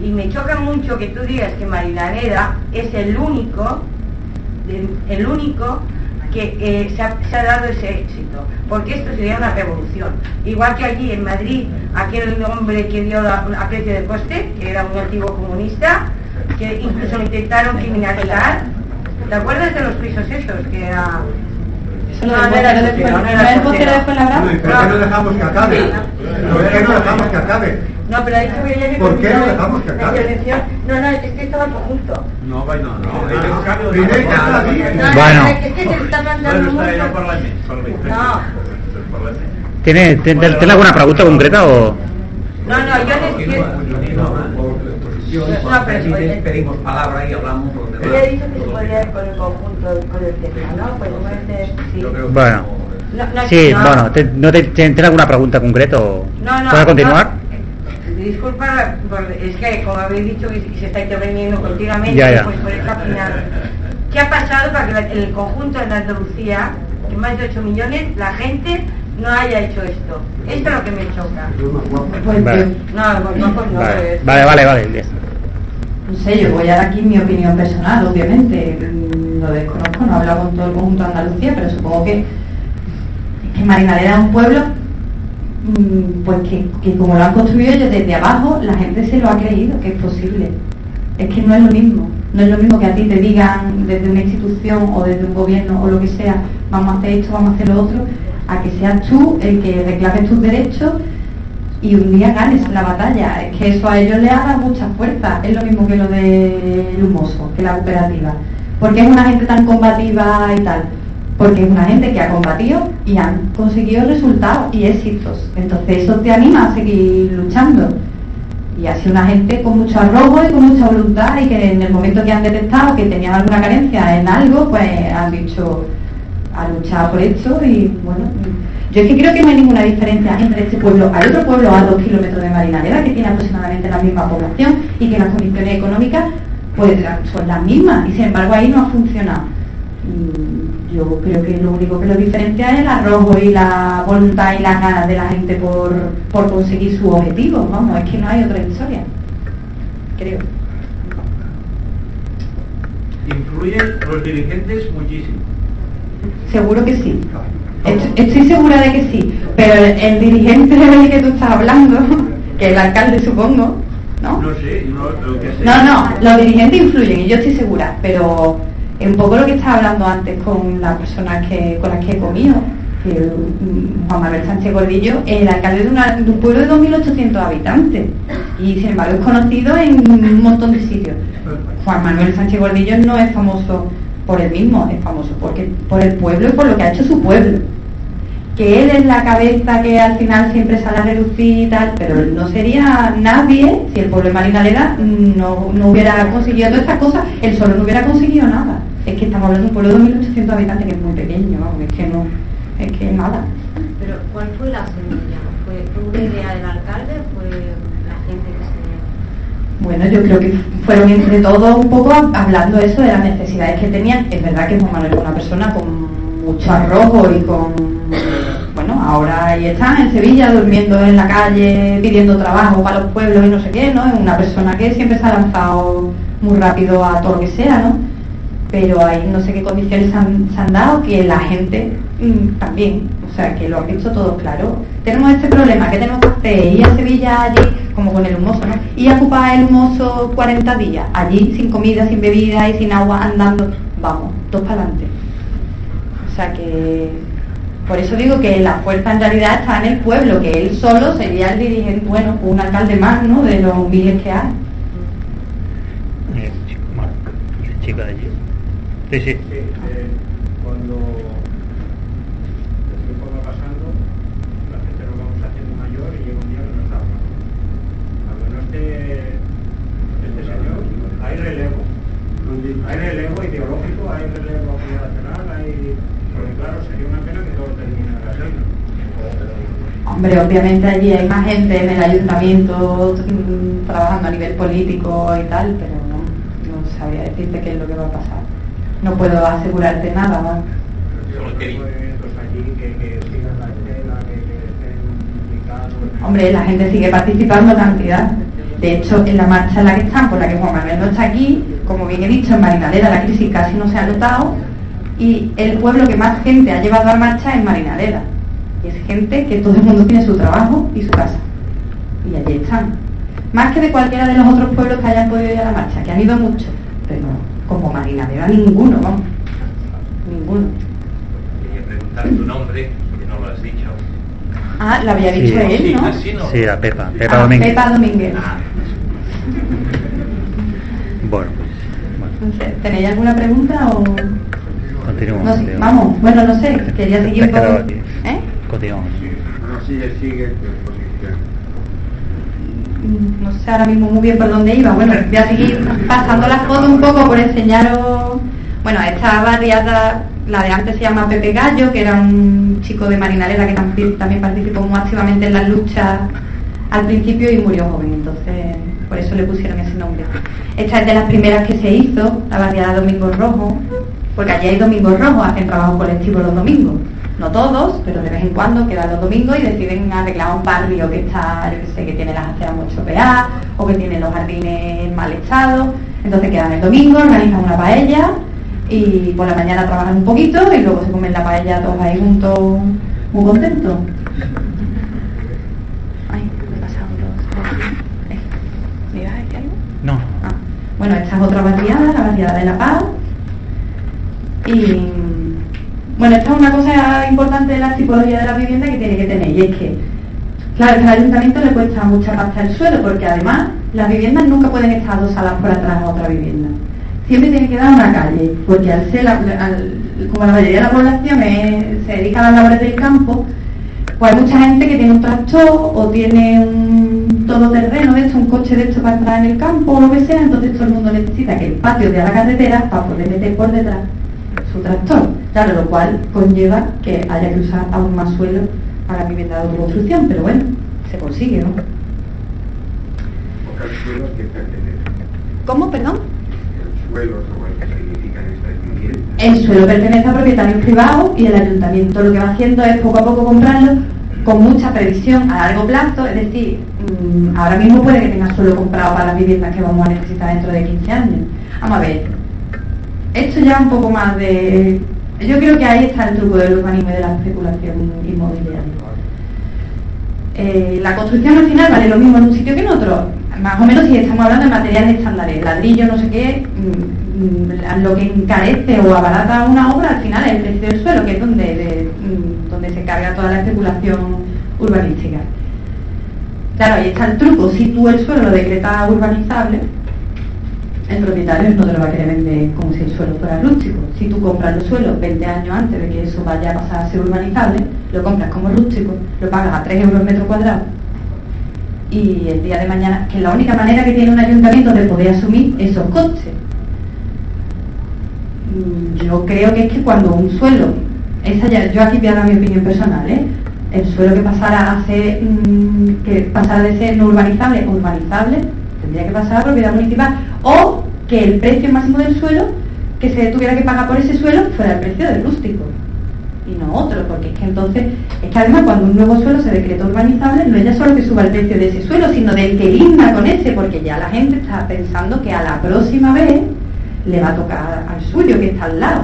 Y me choca mucho que tú digas que Marinaleda es el único, el único que eh, se, ha, se ha dado ese éxito, porque esto sería una revolución. Igual que allí en Madrid, aquel hombre que dio a precio de coste, que era un antiguo comunista, que incluso lo intentaron criminalizar. ¿Te acuerdas de los pisos esos? Que era... No, no era Fuenla- no ¿no era el. Fuenlabrada? ¿Por qué no dejamos que acabe? ¿Por qué no dejamos que acabe? No, pero ha dicho que ¿Por qué no dejamos que acabe? No, no, es que estaba todo junto. No, vaya, no, no. Primero Primero está aquí. No, Bueno. no, es que se está mandando mucho. No, ¿Tiene, tiene, ¿tiene alguna pregunta concreta o...? no, no, yo les quiero... No, pero se puede- pedimos palabra y hablamos por ha dicho que se podría ir con el conjunto, con el tema, ¿no? Pues sí. Bueno, No, no, sí, no. bueno, te- ¿no te, te- ¿tiene alguna pregunta concreta o...? No, no. ¿Puede continuar? Disculpa, es que como habéis dicho que se está interviniendo continuamente, Ya, ya. pues por eso. ¿Qué ha pasado para que el conjunto de Andalucía, que más de 8 millones, la gente no haya hecho esto? Esto es lo que me choca. Pues Vale. No, pues no, pues no. Vale, pues- vale, vale, vale. No sé, yo voy a dar aquí mi opinión personal, obviamente. Lo desconozco, no he hablado con todo el conjunto de Andalucía, pero supongo que, que Marinaleda es un pueblo pues que, que como lo han construido ellos desde abajo, la gente se lo ha creído que es posible. Es que no es lo mismo. No es lo mismo que a ti te digan desde una institución o desde un gobierno o lo que sea, vamos a hacer esto, vamos a hacer lo otro, a que seas tú el que reclames tus derechos y un día ganes la batalla. Es que eso a ellos les ha dado mucha fuerza. Es lo mismo que lo de Lumoso, que la cooperativa. ¿Por qué es una gente tan combativa y tal? Porque es una gente que ha combatido y han conseguido resultados y éxitos. Entonces eso te anima a seguir luchando. Y ha sido una gente con mucho arrojo y con mucha voluntad y que en el momento que han detectado que tenían alguna carencia en algo, pues han dicho, han luchado por esto y bueno, yo es que creo que no hay ninguna diferencia entre este pueblo. Hay otro pueblo a dos kilómetros de Marinaleda que tiene aproximadamente la misma población y que las condiciones económicas pues son las mismas y sin embargo ahí no ha funcionado. Mm, Yo creo que lo único que lo diferencia es el arrojo y la voluntad y las ganas de la gente por, por conseguir su objetivo. Vamos, es que no hay otra historia. Creo. Influyen los dirigentes muchísimo. Seguro que sí. Est- Estoy segura de que sí. Pero el, el dirigente del que tú estás hablando, que el alcalde supongo, ¿no? No sé, no, lo que sé. No, no, los dirigentes influyen y yo estoy segura, pero un poco lo que estaba hablando antes con las personas que, con las que he comido, que mm, Juan Manuel Sánchez Gordillo el alcalde de, un pueblo de 2.800 habitantes y sin embargo es conocido en un montón de sitios. Juan Manuel Sánchez Gordillo no es famoso por él mismo, es famoso porque, por el pueblo y por lo que ha hecho su pueblo que él es la cabeza que al final siempre sale a relucir y tal, pero no sería nadie si el pueblo de Marinaleda no, no hubiera conseguido todas estas cosas, él solo no hubiera conseguido nada. Es que estamos hablando de un pueblo de 2.800 habitantes que es muy pequeño, vamos, es que no, es que nada. Pero ¿cuál fue la semilla? ¿Fue, fue una idea del alcalde? ¿Fue la gente que se... Bueno, yo creo que fueron entre todos un poco hablando eso de las necesidades que tenían. Es verdad que Juan Manuel es una persona con mucho arrojo y con... Bueno, ahora ahí está en Sevilla durmiendo en la calle, pidiendo trabajo para los pueblos y no sé qué, ¿no? Es una persona que siempre se ha lanzado muy rápido a todo lo que sea, ¿no? Pero ahí no sé qué condiciones se han, dado, que la gente mm, también, o sea, que lo han visto todos claro. Tenemos este problema, ¿qué tenemos que hacer? Ir a Sevilla allí, como con el humoso, ¿no? Y ocupar el humoso 40 días, allí sin comida, sin bebida y sin agua, andando, vamos, dos para adelante. O sea que, por eso digo que la fuerza en realidad está en el pueblo, que él solo sería el dirigente, bueno, un alcalde más, ¿no? De los miles que hay. Sí, sí. Sí, eh, cuando el tiempo va pasando, la gente nos vamos haciendo mayor y llega un día que no está más. Cuando no esté este señor, hay relevo. Hay relevo ideológico, hay relevo generacional, hay... Porque claro, sería una pena que todo termine así. Hombre, obviamente allí hay más gente en el ayuntamiento mm, trabajando a nivel político y tal, pero no, no sabría decirte qué es lo que va a pasar. No puedo asegurarte nada más. Hombre, la gente sigue participando cantidad. De hecho, en la marcha en la que están, por la que Juan Manuel no está aquí, como bien he dicho, en Marinaleda la crisis casi no se ha notado y el pueblo que más gente ha llevado a marcha es Marinaleda. Es gente que todo el mundo tiene su trabajo y su casa. Y allí están. Más que de cualquiera de los otros pueblos que hayan podido ir a la marcha, que han ido muchos. Pero como Marinaleda ninguno, vamos. Ninguno. Quería preguntar tu nombre, que no lo has dicho. Ah, lo había Sí, dicho él, sí, ¿no? así no. Sí, la Pepa, Pepa Ah, Domínguez. Pepa Domínguez. Ah, Bueno, pues, bueno, No ¿Tenéis alguna pregunta o...? continuamos. No vamos, bueno, no sé, quería seguir con... ¿Eh? Continuamos. Bueno, sigue, sigue No sé ahora mismo muy bien por dónde iba. Bueno, voy a seguir pasando las fotos un poco por enseñaros... Bueno, esta barriada, la de antes se llama Pepe Gallo, que era un chico de Marinaleda que también, participó muy activamente en las luchas al principio y murió joven, entonces por eso le pusieron ese nombre. Esta es de las primeras que se hizo, la barriada Domingos Rojos, porque allí hay Domingos Rojos, hacen trabajo colectivo los domingos. No todos, pero de vez en cuando quedan los domingos y deciden arreglar un barrio que está, yo que sé, que tiene las aceras muy chopeadas o que tiene los jardines en mal estado. Entonces quedan el domingo, organizan una paella y por la mañana trabajan un poquito y luego se comen la paella todos ahí juntos, muy contentos. Ay, me he pasado los... Eh, ¿me ibas a decir algo? No, Ah, Bueno, esta es otra barriada, la barriada de La Paz. Y bueno, esta es una cosa importante de la tipología de la vivienda que tiene que tener, y es que, claro, al ayuntamiento le cuesta mucha pasta el suelo, porque además las viviendas nunca pueden estar dos salas por atrás a otra vivienda. Siempre tiene que dar una calle, porque al ser la- al- como la mayoría de la población se dedica a las labores del campo, Pues hay mucha gente que tiene un tractor o tiene un todoterreno de esto, un coche de esto para entrar en el campo o lo que sea, entonces todo el mundo necesita que el patio de la carretera para poder meter por detrás su tractor. Claro, lo cual conlleva que haya que usar aún más suelo para vivienda de autoconstrucción, pero bueno, se consigue, ¿no? ¿Cómo, perdón? Suelo. El suelo pertenece a propietarios privados y el ayuntamiento lo que va haciendo es poco a poco comprarlo con mucha previsión a largo plazo, es decir, mm, ahora mismo puede que tenga suelo comprado para las viviendas que vamos a necesitar dentro de 15 años. Vamos a ver, esto ya un poco más de... Yo creo que ahí está el truco del urbanismo y de la especulación inmobiliaria. Eh, la construcción al final vale lo mismo en un sitio que en otro. Más o menos si estamos hablando de materiales estándares, ladrillo, no sé qué, mm, mm, lo que encarece o abarata una obra al final es el precio del suelo, que es donde, de- mm, donde se carga toda la especulación urbanística. Claro, ahí está el truco. Si tú el suelo lo decretas urbanizable, el propietario no te lo va a querer vender como si el suelo fuera rústico. Si tú compras el suelo 20 años antes de que eso vaya a pasar a ser urbanizable, lo compras como rústico, lo pagas a 3 euros metro cuadrado y el día de mañana, que es la única manera que tiene un ayuntamiento de poder asumir esos costes. Mm, Yo creo que es que cuando un suelo, esa ya, yo aquí voy a dar mi opinión personal, ¿eh? el suelo que pasara a ser, mm, que pasara de ser no urbanizable urbanizable, tendría que pasar a propiedad municipal, o que el precio máximo del suelo que se tuviera que pagar por ese suelo fuera el precio del rústico y no otro, porque es que entonces, es que además cuando un nuevo suelo se decreta urbanizable, no es ya solo que suba el precio de ese suelo, sino del que linda con ese, porque ya la gente está pensando que a la próxima vez le va a tocar al suyo que está al lado.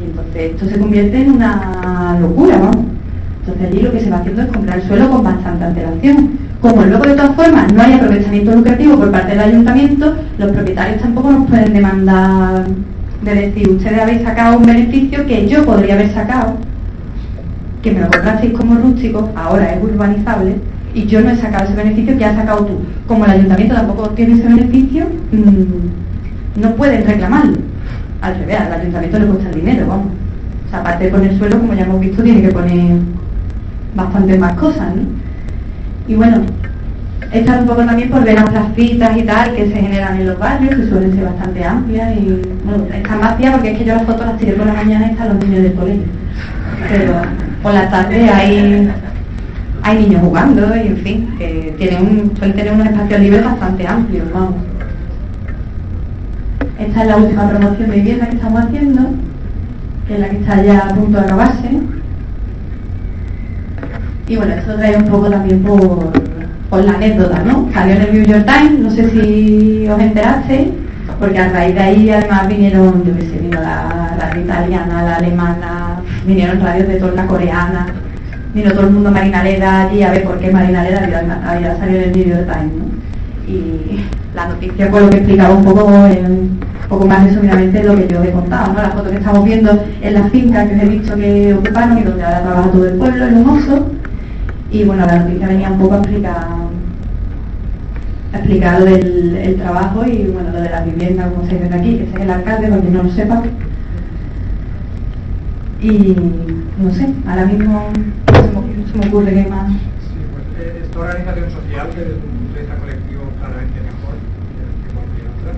Y entonces esto se convierte en una locura, vamos. Entonces allí lo que se va haciendo es comprar el suelo con bastante antelación. Como luego de todas formas no hay aprovechamiento lucrativo por parte del ayuntamiento, los propietarios tampoco nos pueden demandar de decir, ustedes habéis sacado un beneficio que yo podría haber sacado, que me lo comprasteis como rústico, ahora es urbanizable, y yo no he sacado ese beneficio que has sacado tú. Como el ayuntamiento tampoco tiene ese beneficio, mm, no pueden reclamarlo. Al revés, al ayuntamiento le cuesta el dinero, vamos. O sea, aparte de poner suelo, como ya hemos visto, tiene que poner bastantes más cosas, ¿no? Y bueno, es un poco también por ver las placitas y tal que se generan en los barrios, que suelen ser bastante amplias y, bueno, están vacías porque es que yo las fotos las tiré por la mañana y están los niños del colegio. Pero por la tarde hay, hay niños jugando y en fin, que tienen un, suelen tener unos espacios libres bastante amplios, vamos. Esta es la última promoción de vivienda que estamos haciendo, que es la que está ya a punto de acabarse. Y bueno, esto trae un poco también por, por la anécdota, ¿no? Salió en el New York Times, no sé si os enterasteis, porque a raíz de ahí además vinieron, yo qué sé, vino la, la italiana, la alemana, vinieron radios de toda coreana, vino todo el mundo a Marinaleda allí a ver por qué Marinaleda había, había salido en el New York Times, ¿no? Y la noticia pues lo que explicaba un poco, eh, un poco más resumidamente lo que yo he contado, ¿no? La foto que estamos viendo en la finca que os he dicho que ocuparon y donde ahora trabaja todo el pueblo, en un oso. Y bueno, la noticia venía un poco a explicar, a explicar lo del el trabajo y bueno, lo de las viviendas, como se ve aquí, que es el alcalde, para quien no lo sepa. Y no sé, ahora mismo se me, se me ocurre que más. Sí, pues eh, esta organización social, que desde un de colectivo claramente mejor que cualquier otra,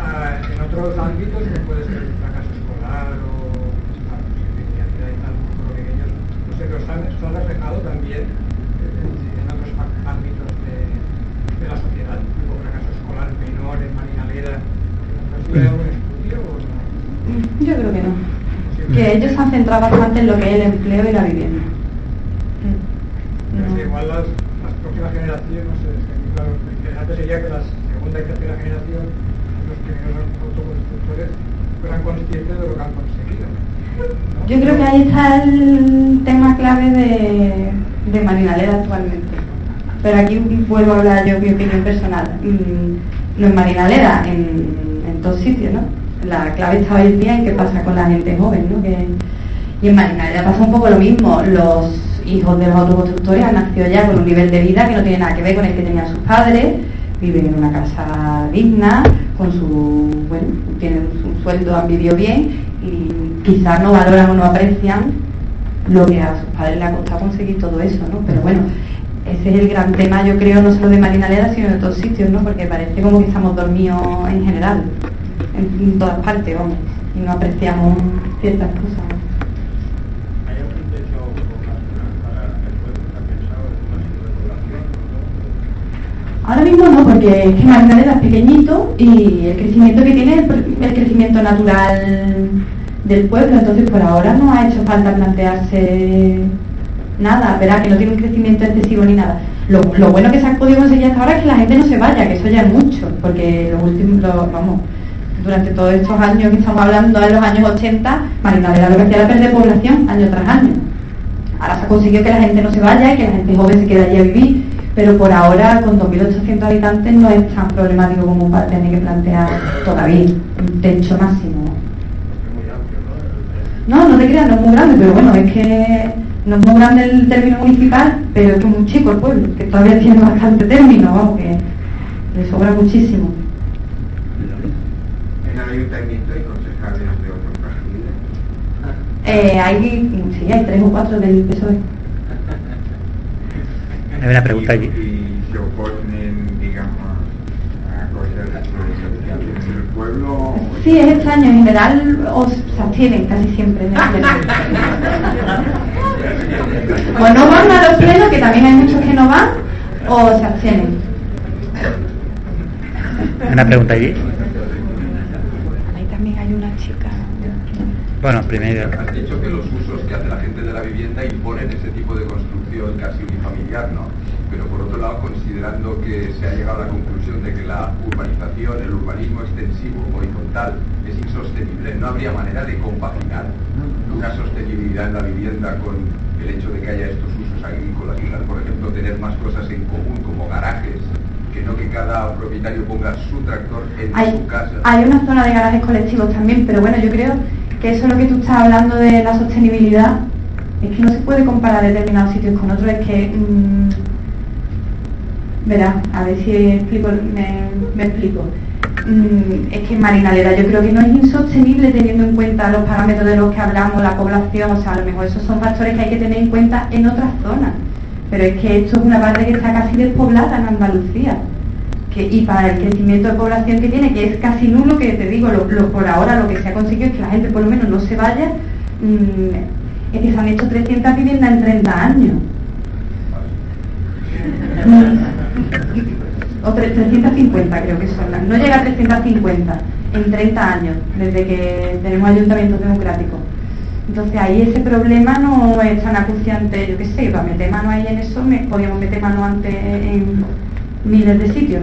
ah, en otros ámbitos, como puede ser el fracaso escolar o la criminalidad y tal, grupos no sé, pero están, están reflejado también eh, en otros ámbitos de, de la sociedad, tipo fracaso escolar menor en Marinaleda. ¿No se ve algún estudio o no? Yo creo que no. Que ellos se han centrado bastante en lo que es el empleo y la vivienda. Pero No. sí, igual las, las próximas generaciones, no sé, es que aquí, claro, lo interesante sería que la segunda y tercera generación, los primeros autoconstructores, fueran conscientes de lo que han conseguido. Yo creo que ahí está el tema clave de, de Marinaleda actualmente. Pero aquí vuelvo a hablar yo mi opinión personal. Mm, No en Marinaleda, en, en todos sitios, ¿no? La clave está hoy en día en qué pasa con la gente joven, ¿no? Que- y en Marinaleda pasa un poco lo mismo. Los hijos de los autoconstructores han nacido ya con un nivel de vida que no tiene nada que ver con el que tenían sus padres, viven en una casa digna, con su, bueno, tienen su sueldo, han vivido bien y quizás no valoran o no aprecian lo que a sus padres le ha costado conseguir todo eso, ¿no? Pero bueno, ese es el gran tema, yo creo, no solo de Marinaleda, sino de todos sitios, ¿no? Porque parece como que estamos dormidos en general, en, en todas partes, vamos, y no apreciamos ciertas cosas. Ahora mismo no, porque es que Marinaleda es pequeñito y el crecimiento que tiene es el crecimiento natural del pueblo, entonces por ahora no ha hecho falta plantearse nada, verá que no tiene un crecimiento excesivo ni nada. Lo, lo bueno que se ha podido conseguir hasta ahora es que la gente no se vaya, que eso ya es mucho, porque los últimos, vamos, durante todos estos años que estamos hablando, en los años 80, Marinaleda lo que hacía era perder población año tras año. Ahora se ha conseguido que la gente no se vaya y que la gente joven se quede allí a vivir, pero por ahora con 2.800 habitantes no es tan problemático como para tener que plantear todavía un techo máximo. ¿No? No, te creas, no es muy grande, pero bueno, es que no es muy grande el término municipal, pero es que es muy chico el pueblo, que todavía tiene bastante término, vamos, que le sobra muchísimo. En el ayuntamiento hay concejales de otros partidos. Eh, hay, sí, hay tres o cuatro del PSOE. Hay una pregunta aquí. Y se oponen, digamos, a cosas sociales del pueblo. Sí, es extraño, en general os se abstienen casi siempre en el pleno. O no van a los plenos, que también hay muchos que no van, o se abstienen. Una pregunta aquí. Ahí también hay una chica. Bueno, primero. Has dicho que los usos que hace la gente de la vivienda imponen ese tipo de construcción casi unifamiliar, ¿no? Pero por otro lado, considerando que se ha llegado a la conclusión de que la urbanización, el urbanismo extensivo, horizontal, es insostenible, ¿no habría manera de compaginar una sostenibilidad en la vivienda con el hecho de que haya estos usos agrícolas? Por ejemplo, tener más cosas en común como garajes, que no que cada propietario ponga su tractor en Hay, su casa. hay una zona de garajes colectivos también, pero bueno, yo creo que eso es lo que tú estás hablando de la sostenibilidad, es que no se puede comparar determinados sitios con otros, es que... mm, verá, a ver si explico, me, me explico. Mm, es que en Marinaleda yo creo que no es insostenible teniendo en cuenta los parámetros de los que hablamos, la población, o sea, a lo mejor esos son factores que hay que tener en cuenta en otras zonas. Pero es que esto es una parte que está casi despoblada en Andalucía. Que, y para el crecimiento de población que tiene, que es casi nulo, que te digo, lo, lo- por ahora lo que se ha conseguido es que la gente por lo menos no se vaya, mm, es que se han hecho 300 viviendas en 30 años. O tre- 350 creo que son, las- no llega a 350 en 30 años, desde que tenemos ayuntamientos democráticos. Entonces ahí ese problema no es tan acuciante, yo qué sé, para meter mano ahí en eso, me, podíamos meter mano antes en miles de sitios.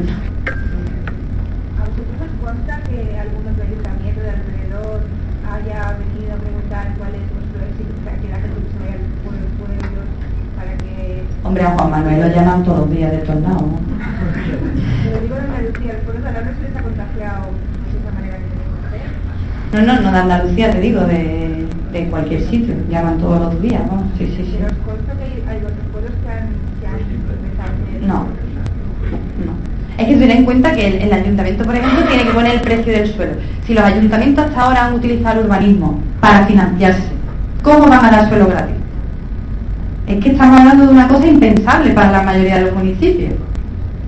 ¿A vosotros os consta que algunos del ayuntamiento de alrededor haya venido a preguntar cuál es vuestro éxito, o sea, que la gente se vaya por el pueblo para que... Hombre, a Juan Manuel lo llaman todos los días de todos lados, ¿no? Digo Andalucía, los pueblos de contagiado de esa manera que. No, no, no de Andalucía, te digo, de, de cualquier sitio, llaman todos los días, ¿no? Sí, sí, sí. Pero os consta que hay, otros pueblos que han, que. No. No. Es que ten en cuenta que el, el ayuntamiento, por ejemplo, tiene que poner el precio del suelo. Si los ayuntamientos hasta ahora han utilizado el urbanismo para financiarse, ¿cómo van a dar suelo gratis? Es que estamos hablando de una cosa impensable para la mayoría de los municipios,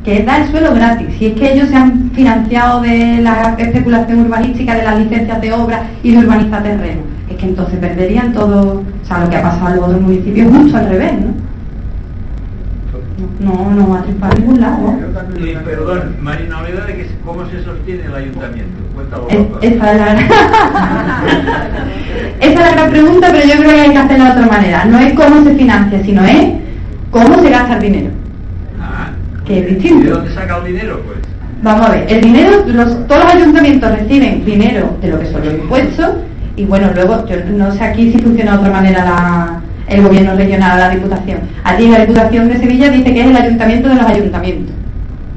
que es dar el suelo gratis. Si es que ellos se han financiado de la especulación urbanística, de las licencias de obra y de urbanizar terrenos, es que entonces perderían todo, o sea, lo que ha pasado en los otros municipios justo al revés, ¿no? No, no va a triunfar a ningún lado. perdón, Marina Oleda, ¿de que, ¿cómo se sostiene el ayuntamiento? Cuéntalo. Es-. Esa es, la... esa es la gran pregunta, pero yo creo que hay que hacerla de otra manera. No es cómo se financia, sino es cómo se gasta el dinero. Ah, Que es ¿y distinto. ¿De dónde saca el dinero? Pues Vamos a ver, el dinero, los- todos los ayuntamientos reciben dinero de lo que son los impuestos y bueno, luego, yo no sé aquí si funciona de otra manera la- el gobierno regional, la diputación. Allí la diputación de Sevilla dice que es el ayuntamiento de los ayuntamientos,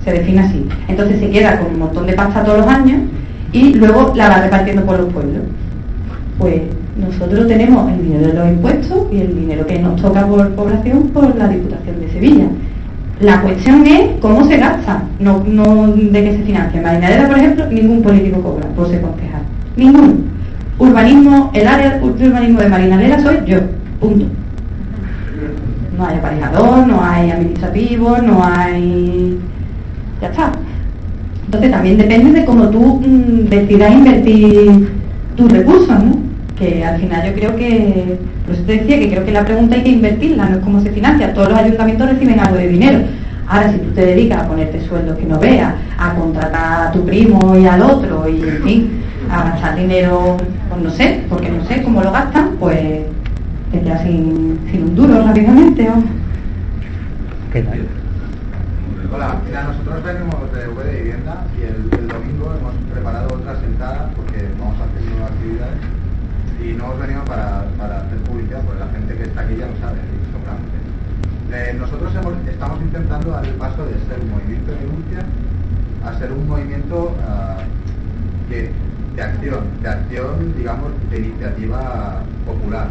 se define así. Entonces se queda con un montón de pasta todos los años y luego la va repartiendo por los pueblos. Pues nosotros tenemos el dinero de los impuestos y el dinero que nos toca por población por la Diputación de Sevilla. La cuestión es cómo se gasta, no, de qué se financia. En Marinadera, por ejemplo, ningún político cobra por ser concejal. Ninguno. Urbanismo, el área de urbanismo de Marinadera soy yo. Punto. No hay aparejador, no hay administrativo, no hay... Ya está. Entonces también depende de cómo tú mm, decidas invertir tus recursos, ¿no? Que al final yo creo que, por eso te decía que creo que la pregunta hay que invertirla, no es cómo se financia. Todos los ayuntamientos reciben algo de dinero. Ahora, si tú te dedicas a ponerte sueldos que no veas, a contratar a tu primo y al otro, y en fin, a gastar dinero, pues no sé, porque no sé cómo lo gastan, pues te quedas sin, sin un duro rápidamente. ¿o? ¿Qué tal? Hola, mira, nosotros venimos de V de Vivienda y el, el domingo hemos preparado otra sentada porque vamos a hacer nuevas actividades y no hemos venido para, para hacer publicidad porque la gente que está aquí ya lo sabe, seguramente. Eh, nosotros hemos- estamos intentando dar el paso de ser un movimiento de denuncia a ser un movimiento que- de acción, de acción, digamos, de iniciativa popular.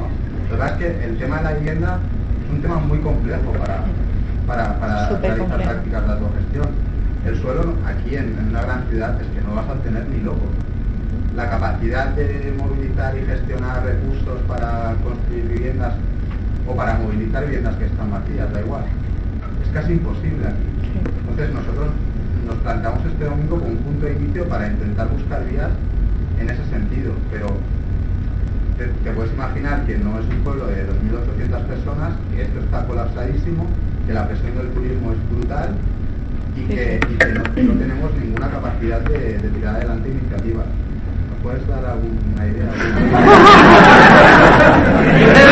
¿No? La verdad es que el tema de la vivienda es un tema muy complejo para, para, para realizar complejo. prácticas de autogestión. El suelo aquí en, en una gran ciudad es que no vas a tener ni loco. La capacidad de movilizar y gestionar recursos para construir viviendas o para movilizar viviendas que están vacías, da igual. Es casi imposible aquí. Entonces nosotros nos planteamos este domingo como un punto de inicio para intentar buscar vías en ese sentido, pero te, te puedes imaginar que no es un pueblo de 2.800 personas, que esto está colapsadísimo, que la presión del turismo es brutal y que, y que no, no tenemos ninguna capacidad de, de tirar adelante iniciativas. ¿Nos puedes dar alguna idea?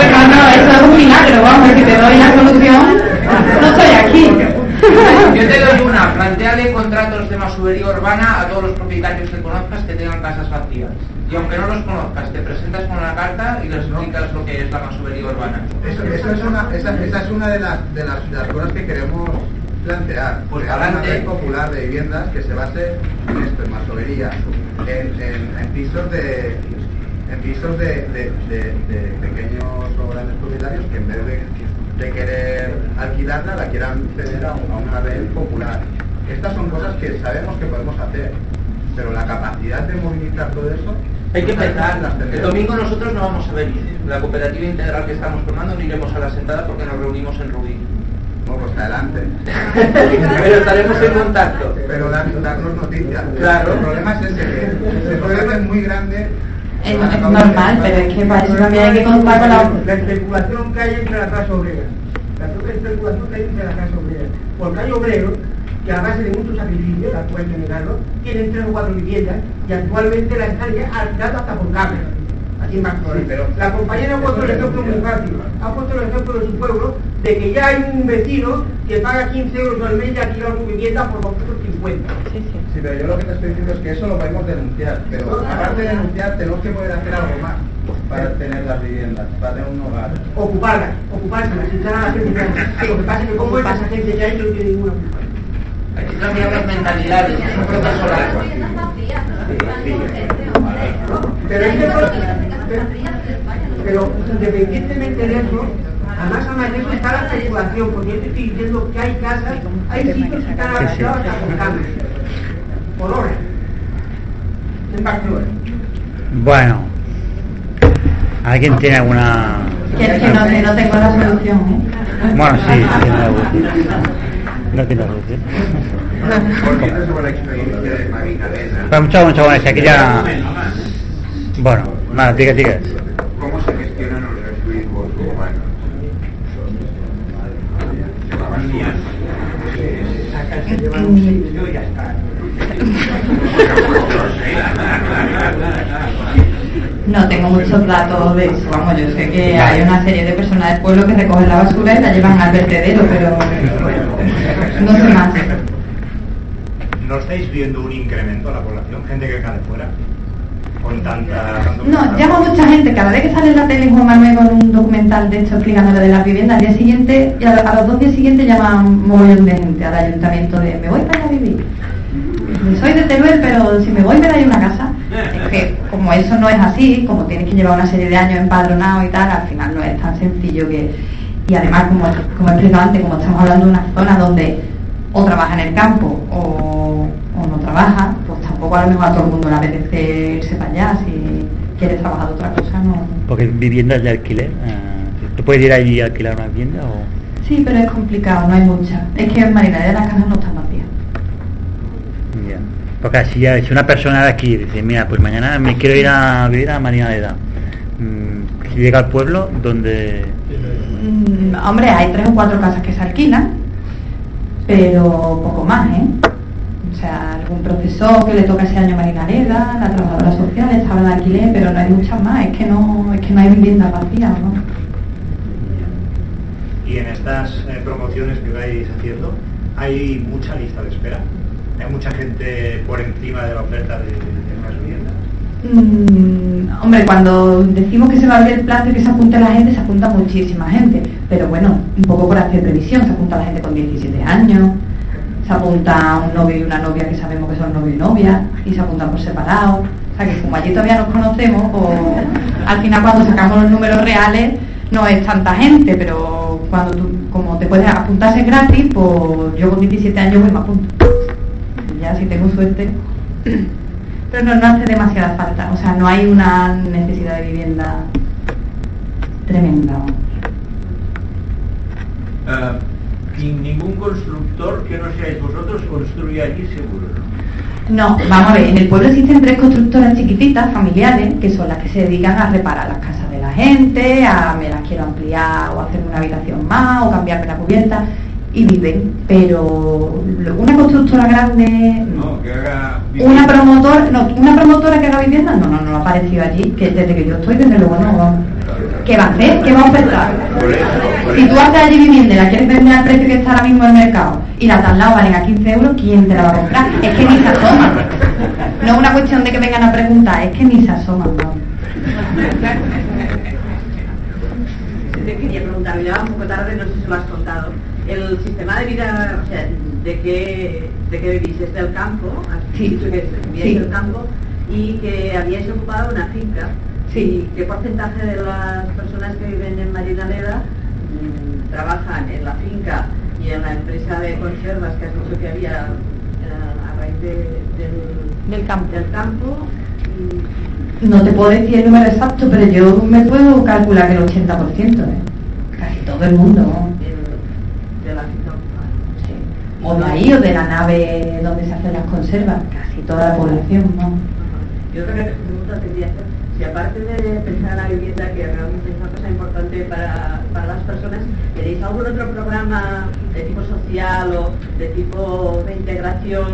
No, no, eso es un milagro, vamos, si te doy la solución, no estoy aquí. Yo te doy una, planteale contratos de masovería urbana a todos los propietarios que conozcas que tengan casas vacías. Y aunque no los conozcas, te presentas con una carta y les explicas lo que es la masovería urbana. Eso, eso es una, esa, esa es una de las, de, las, de las cosas que queremos plantear. Pues crear una red popular de viviendas que se base en esto, en masovería, en, en- en pisos de en pisos de, de- de- de pequeños o grandes propietarios que en vez de, de querer alquilarla la quieran ceder a, un- a una red popular. Estas son cosas que sabemos que podemos hacer, pero la capacidad de movilizar todo eso Hay que empezar. las El domingo nosotros no vamos a venir. La cooperativa integral que estamos formando no iremos a la sentada porque nos reunimos en Rubí. Bueno, pues adelante. Pero estaremos en contacto. Pero dar- darnos noticias. Claro. El problema es ese, que el problema es muy grande. Es, es normal, pero es que para eso también hay que contar con la... La especulación que hay entre la clase obrera. La propia especulación que hay entre la clase obrera. Porque hay obreros que a base de mucho sacrificio, la pueden negarlo, tienen tres o cuatro viviendas y actualmente la están ya alquilando hasta por cable. Aquí en Barcelona. Sí, pero- La compañera ha puesto el ejemplo muy fácil. Ha puesto el ejemplo de su pueblo de que ya hay un vecino que paga 15 euros al mes y alquila su vivienda por 250. Sí, pero yo lo que te estoy diciendo es que eso lo podemos denunciar. Pero aparte de denunciar, tenemos que poder hacer algo más para tener las viviendas, para tener un hogar. Ocuparlas, ocuparse, instar a la gente Lo que pasa es que como es esa gente que hay que no tiene ninguna culpa. Hay que cambiar las mentalidades. Pero que, pero independientemente de eso, además además de eso está la especulación, porque yo te estoy diciendo que hay casas, hay sitios que están alquilados hasta por cambio, por hora, en Barcelona. Bueno, ¿alguien tiene alguna...? Que es que no, que no tengo la solución, ¿eh? Bueno, sí. No tiene solución. Volviendo sobre la experiencia de Marina Elena, Pero mucho, mucho, bueno, si aquí ya... Bueno, nada, diga, diga. ¿Cómo se gestionan los residuos urbanos? Se llevan un sello y ya está. No tengo muchos datos de eso, vamos, yo sé que hay una serie de personas del pueblo que recogen la basura y la llevan al vertedero, pero no sé más. ¿No estáis viendo un incremento en la población? Gente que cae fuera. Con tanta. No, llamo a mucha gente, cada vez que sale en la tele Juan Manuel con un documental de esto explicando lo de las viviendas, al día siguiente, y a, los dos días siguientes llaman un mogollón de gente al ayuntamiento de me voy para vivir. Soy de Teruel, pero si me voy me dais una casa. Es que como eso no es así, como tienes que llevar una serie de años empadronado y tal, al final no es tan sencillo que... Y además, como, como he explicado antes, como estamos hablando de una zona donde o trabaja en el campo o, o no trabaja, pues tampoco a lo mejor a todo el mundo le apetece irse para allá. Si quieres trabajar de otra cosa, no. Porque viviendas de alquiler... eh, ¿Tú puedes ir allí a alquilar una vivienda o...? Sí, pero es complicado, no hay mucha. Es que en Marinaleda las casas no están vacías. Ya. Porque si, ya- si una persona de aquí dice, mira, pues mañana me quiero ir a vivir a Marina de Edad, mm, si llega al pueblo, donde Mm, hombre, hay tres o cuatro casas que se alquilan, pero poco más, ¿eh? O sea, algún profesor que le toca ese año Marinaleda, la trabajadora social, esta hora de alquiler, pero no hay muchas más, es que no, es que no hay viviendas vacías, ¿no? Y en estas eh, promociones que vais haciendo, hay mucha lista de espera. Hay mucha gente por encima de la oferta de, de unas viviendas. Mm, hombre, cuando decimos que se va a abrir el plazo y que se apunte la gente, se apunta muchísima gente. Pero bueno, un poco por hacer previsión, se apunta la gente con 17 años, se apunta un novio y una novia que sabemos que son novio y novia, y se apuntan por separado. O sea que como allí todavía nos conocemos, pues, al final cuando sacamos los números reales no es tanta gente, pero cuando tú, como te puedes apuntarse gratis, pues yo con 17 años voy me apunto. Ya si tengo suerte. Pero no, no hace demasiada falta, o sea, no hay una necesidad de vivienda tremenda. Y ningún constructor que no seáis vosotros construye allí seguro, ¿no? No, vamos a ver, en el pueblo existen tres constructoras chiquititas, familiares, que son las que se dedican a reparar las casas de la gente, a me las quiero ampliar o hacer una habitación más o cambiarme la cubierta y viven, pero una constructora grande, no. No, que haga una promotora, no, una promotora que haga vivienda, no, no, no ha aparecido allí, que desde que yo estoy, desde luego no. ¿Qué va a hacer? ¿Qué va a ofertar? Si tú haces allí vivienda y la quieres vender al precio que está ahora mismo en el mercado y de al lado valen a 15 euros, ¿quién te la va a comprar? Es que ni se asoman. No es una cuestión de que vengan a preguntar, es que ni se asoman. ¿no? Te quería preguntar, ya un poco tarde, no sé si lo has contado. El sistema de vida, o sea, ¿de qué, de qué vivís? ¿Es del campo? Sí. dicho que vivíais Sí. del campo y que habíais ocupado una finca. Sí. ¿Y ¿Qué porcentaje de las personas que viven en Marinaleda mm, trabajan en la finca y en la empresa de conservas que has dicho que había eh, a raíz de- del, Del campo. del campo? Y- No te puedo decir el número exacto, pero yo me puedo calcular que el 80%, ¿eh? Casi todo el mundo. ¿no? de la finca ocupada. Sí. O de ahí, o de la nave donde se hacen las conservas, casi toda la población, ¿no? Yo otra pregunta te quería si aparte de pensar en la vivienda, que realmente es una cosa importante para, para las personas, ¿tenéis algún otro programa de tipo social o de tipo de integración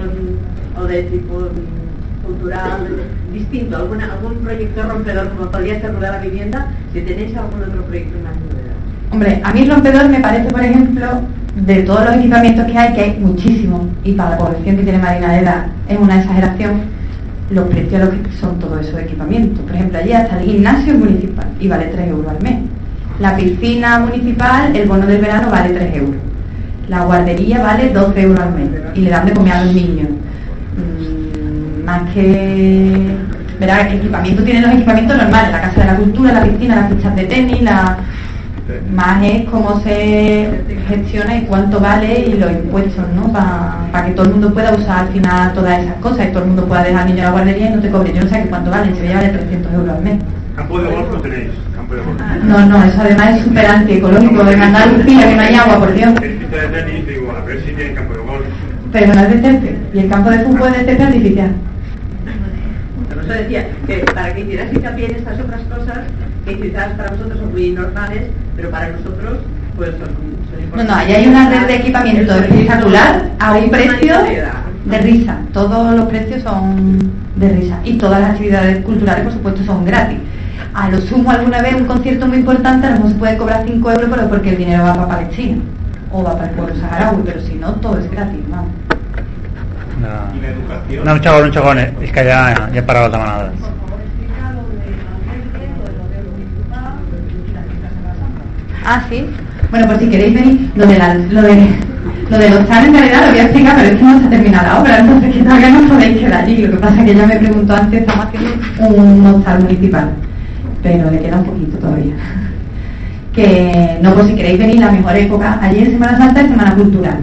o de tipo mm, cultural distinto? ¿Alguna, ¿Algún proyecto rompedor como podría ser de la vivienda? Si tenéis algún otro proyecto más novedad. Hombre, a mí rompedor me parece, por ejemplo, de todos los equipamientos que hay, que hay muchísimos, y para la población que tiene Marinaleda es una exageración, los precios a los que son todos esos equipamientos. Por ejemplo, allí hasta el gimnasio municipal y vale 3 euros al mes. La piscina municipal, el bono del verano vale 3 euros. La guardería vale 12 euros al mes y le dan de comer a los niños. Mm, más que... Verá, ¿qué equipamiento tienen los equipamientos normales? La Casa de la Cultura, la piscina, las pistas de tenis, la... Más es cómo se gestiona y cuánto vale y los impuestos, ¿no? Para que todo el mundo pueda usar al final todas esas cosas y todo el mundo pueda dejar niño en la guardería y no te cobre. Yo no sé qué cuánto vale, en Sevilla vale 300 euros al mes. Campo de golf no tenéis. Campo de golf. No, no, eso además es súper antiecológico. En Andalucía que no hay agua, por Dios. Pista de tenis, digo, a ver si tienen campo de golf. Pero no es de. Y el campo de fútbol es de césped artificial. Por eso decía que para que hicieras hincapié en estas otras cosas, que quizás para vosotros son muy normales, pero para nosotros pues son, son No, no, ahí hay una red de equipamiento espectacular a un precio de risa. Todos los precios son de risa. Y todas las actividades culturales, por supuesto, son gratis. A lo sumo alguna vez un concierto muy importante, a lo mejor se puede cobrar 5 euros, pero porque el dinero va para Palestina o va para el pueblo saharaui, pero si no, todo es gratis, vamos. ¿Y la educación? No, un chagón, un chagón, es que ya, ya he parado la manada. Ah, sí. Bueno, pues si queréis venir, lo de, la, lo de, lo de los TAN en realidad lo voy a explicar, pero es que no se ha terminado la obra, entonces que todavía no podéis quedar allí. Lo que pasa es que ella me preguntó antes, estamos haciendo un hostal municipal, pero le queda un poquito todavía. Que no, pues si queréis venir, la mejor época, allí en Semana Santa es Semana Cultural.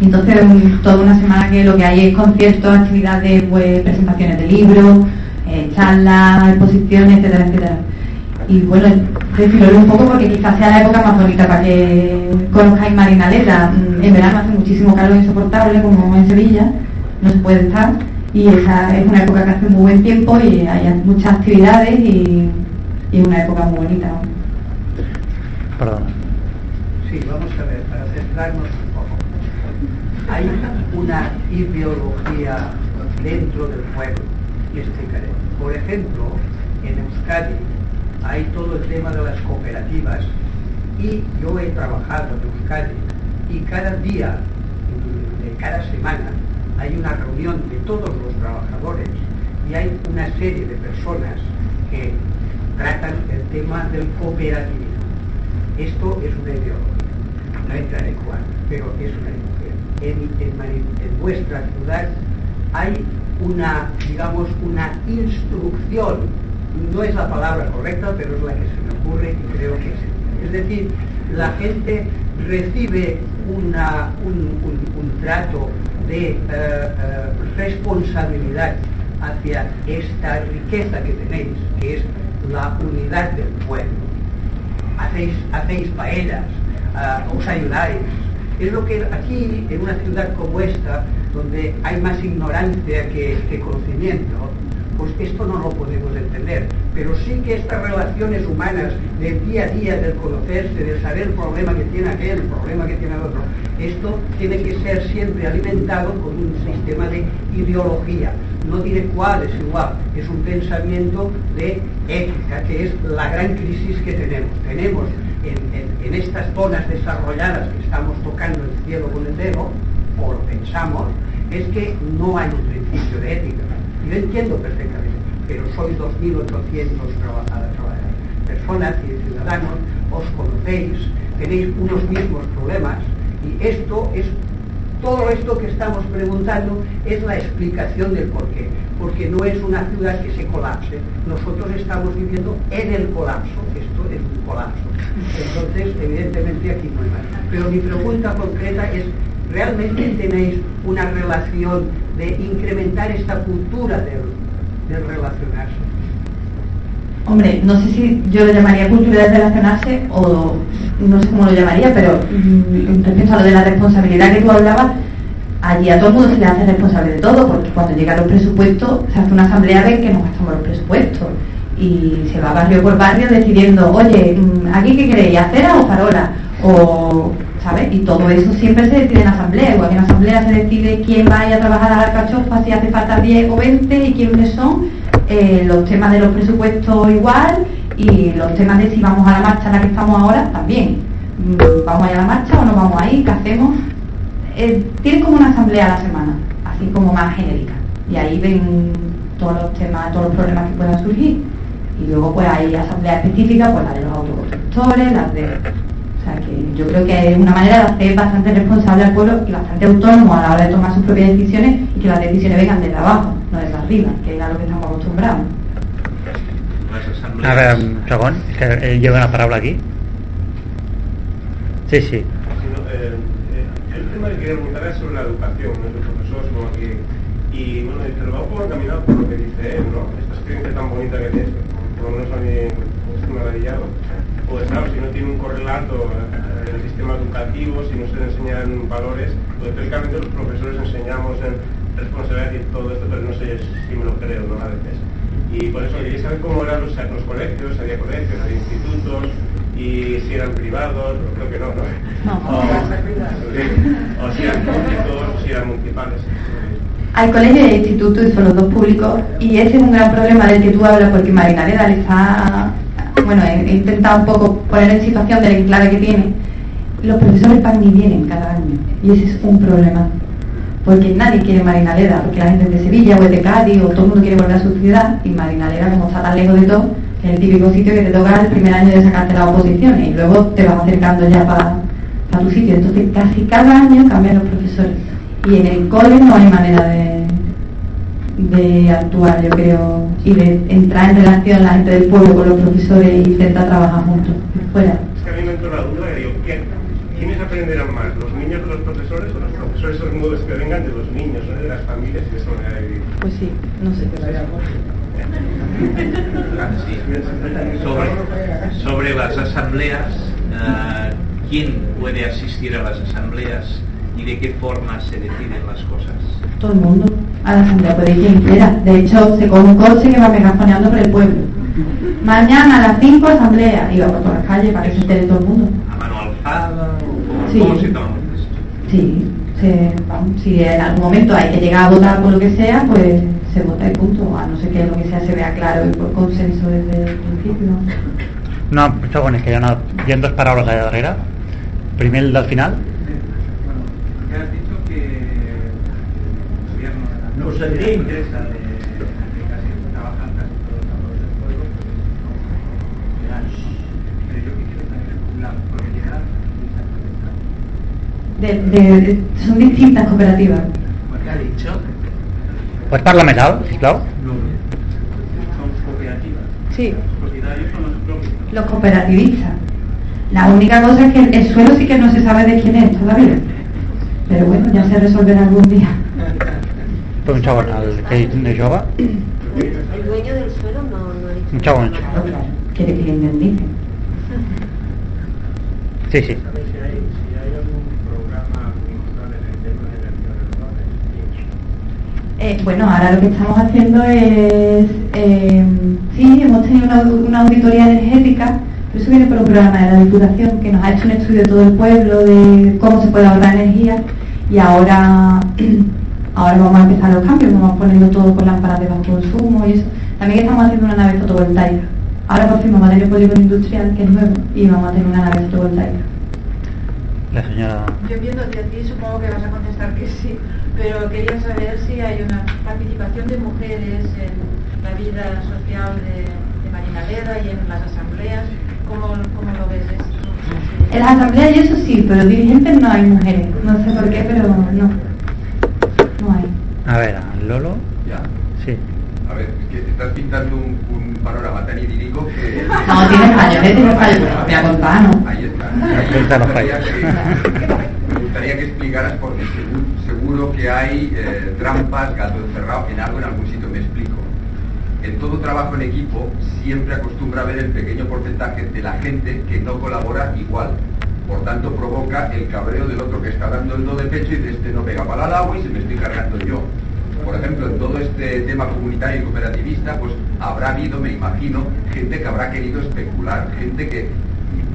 Entonces, un- toda una semana que lo que hay es conciertos, actividades, pues, presentaciones de libros, eh, charlas, exposiciones, etcétera, etcétera. Y bueno, prefiero un poco porque quizás sea la época más bonita para que conozcáis Marinaleda. Mm, En verano hace muchísimo calor insoportable, como en Sevilla, no se puede estar. Y esa es una época que hace muy buen tiempo y hay muchas actividades y, y es una época muy bonita. Perdón. Sí, vamos a ver, para centrarnos un poco. Hay una ideología dentro del pueblo y explicaré. Por ejemplo, en Euskadi hay todo el tema de las cooperativas y yo he trabajado en Euskadi y cada día, de cada semana, hay una reunión de todos los trabajadores y hay una serie de personas que tratan el tema del cooperativismo. Esto es una ideología, no entraré cuál, pero es una ideología. En, en ciudad hay una, digamos, una instrucción, no es la palabra correcta, pero es la que se me ocurre y creo que es. Es decir, la gente recibe una- un, un- trato de eh, eh, responsabilidad hacia esta riqueza que tenéis, que es la unidad del pueblo hacéis, hacéis paellas, ah, os ayudáis. Es lo que aquí, en una ciudad como esta, donde hay más ignorancia que, que conocimiento, pues esto no lo podemos entender. Pero sí que estas relaciones humanas del día a día, del conocerse, del saber el problema que tiene aquel, el problema que tiene el otro, esto tiene que ser siempre alimentado con un sistema de ideología. No diré cuál es igual, es un pensamiento de ética, que es la gran crisis que tenemos. Tenemos en, estas zonas desarrolladas que estamos tocando el cielo con el dedo, o lo pensamos, es que no hay un principio de ética. Y lo entiendo perfectamente, pero sois 2.800 trabajadoras, personas y ciudadanos, os conocéis, tenéis unos mismos problemas, y esto es todo esto que estamos preguntando es la explicación del por qué. Porque no es una ciudad que se colapse. Nosotros estamos viviendo en el colapso. Esto es un colapso. Entonces, evidentemente aquí no hay más. Pero mi pregunta concreta es, ¿realmente tenéis una relación de incrementar esta cultura del, del relacionarse? Hombre, no sé si yo lo llamaría cultura de relacionarse o no sé cómo lo llamaría, pero mm, respecto a lo de la responsabilidad que tú hablabas, allí a todo el mundo se le hace responsable de todo, porque cuando llegan los presupuestos se hace una asamblea de que nos gastamos los presupuestos y se va barrio por barrio decidiendo, oye, mm, ¿aquí qué queréis? ¿Acera o farola? O, ¿sabes? Y todo eso siempre se decide en asamblea, igual que en asamblea se decide quién va a ir a trabajar a la alcachofa, si hace falta 10 o 20 y quiénes son, eh, los temas de los presupuestos igual y los temas de si vamos a la marcha en la que estamos ahora también. Mm, ¿Vamos a ir a la marcha o no vamos a ir? ¿Qué hacemos? Eh, tienen como una asamblea a la semana, así como más genérica. Y ahí ven todos los temas, todos los problemas que puedan surgir. Y luego pues hay asambleas específicas, pues la de los autoconstructores, las de... O sea que yo creo que es una manera de hacer bastante responsable al pueblo y bastante autónomo a la hora de tomar sus propias decisiones y que las decisiones vengan desde abajo, no desde arriba, que es a lo que estamos acostumbrados. A ver, un segon, és que eh, lleva una paraula aquí. Sí, sí. eh, eh, el tema que quería preguntar es sobre la educación, ¿no? los profesores como aquí. Y bueno, va un poco encaminado por lo que dice él, ¿no? Esta experiencia tan bonita que tienes, por lo menos a mí me estoy maravillado. Pues claro, si no tiene un correlato eh, en el sistema educativo, si no se le enseñan valores, pues teóricamente los profesores enseñamos en responsabilidad y todo esto, pero no sé si me lo creo, ¿no? A veces. Y por eso quería saber cómo eran los, los colegios, si había colegios, había institutos, y si eran privados, creo que no, ¿no? O, sí, o si eran públicos, o si eran municipales. Hay colegios e institutos y son los dos públicos y ese es un gran problema del que tú hablas porque Marinaleda le está, bueno, he, intentado un poco poner en situación del enclave que tiene. Los profesores van y vienen cada año y ese es un problema porque nadie quiere Marinaleda, porque la gente de Sevilla o de Cádiz o todo el mundo quiere volver a su ciudad y Marinaleda como está tan lejos de todo, es el típico sitio que te toca el primer año de sacarte las oposiciones y luego te vas acercando ya para tu sitio. Entonces casi cada año cambian los profesores y en el cole no hay manera de, de actuar, yo creo, y de entrar en relación la gente del pueblo con los profesores e intentar trabajar juntos. Fuera. Es que a mí me entró la duda que digo, ¿quién- ¿quiénes aprenderán más? ¿Los niños de los profesores o los profesores son nuevos que vengan de los niños, ¿no? de las familias y de esa manera de vivir? Pues sí, no sé. Sobre, sobre las asambleas, eh, ¿quién puede asistir a las asambleas y de qué forma se deciden las cosas? Todo el mundo a la asamblea puede ir quien quiera. De hecho, se coge un coche que va megafoneando por el pueblo. Mañana a las 5 asamblea y va por todas las calles para que se entere todo el mundo. ¿A mano alzada? o Sí. ¿Cómo se toma esto? Sí, se- vamos, si en algún momento hay que llegar a votar por lo que sea, pues se vota y punto. A no ser que lo que sea se vea claro y por consenso desde el principio. No, segons que hi ha, una, hi ha dos paraules allà darrere. Primer el del final. Ya has dicho que el gobierno de la Nos no sentimos. interesa de, de casi trabajan casi todos los favores del pueblo, pues no. Pero yo quisiera saber la propiedad De, de- de- son distintas cooperativas. ¿Qué ha dicho? Parlar més alt, sisplau? Son cooperativas. Sí. Los propietarios son los propios. Los cooperativistas. La única cosa es que el, el suelo sí que no se sabe de quién es todavía. Pero bueno, ya se resolverá algún día. Però un segon, el que de jove, El dueño del suelo no, no un segon. Quiere que le indemnice. Sí, sí. ¿Sabes si hay, si hay algún programa vinculado en el tema de energías renovables? Eh, bueno, ahora lo que estamos haciendo es, eh, sí, hemos tenido una, una auditoría energética, pero eso viene por un programa de la Diputación que nos ha hecho un estudio de todo el pueblo de cómo se puede ahorrar energía y ahora, ahora vamos a empezar los cambios, vamos poniendo todo con lámparas de bajo consumo y eso. También estamos haciendo una nave fotovoltaica. Ahora por fin vamos a tener un polígono industrial que es nuevo y vamos a tener una nave fotovoltaica. La senyora... Yo viendo hacia ti supongo que vas a contestar que sí, pero quería saber si hay una participación de mujeres en la vida social de, de Marinaleda y en las asambleas. ¿Cómo, cómo lo ves esto? En las asambleas y eso sí, pero dirigentes no hay mujeres. No sé por qué, pero no. No hay. A el Lolo... Ya. Sí. A ver, es que estás pintando un, un panorama tan idílico que... No, tiene fallos, ¿eh? Tiene fallos. Voy a contar, ¿no? Ahí está. Ahí los me gustaría fallos. que- me gustaría que explicaras porque segu- seguro que hay eh, trampas, gato encerrado en algo en algún sitio. Me explico. En todo trabajo en equipo siempre acostumbra a haber el pequeño porcentaje de la gente que no colabora igual. Por tanto, provoca el cabreo del otro que está dando el do de pecho y de este no pega para el agua y se me estoy cargando yo. Por ejemplo, en todo este tema comunitario y cooperativista, pues habrá habido, me imagino, gente que habrá querido especular, gente que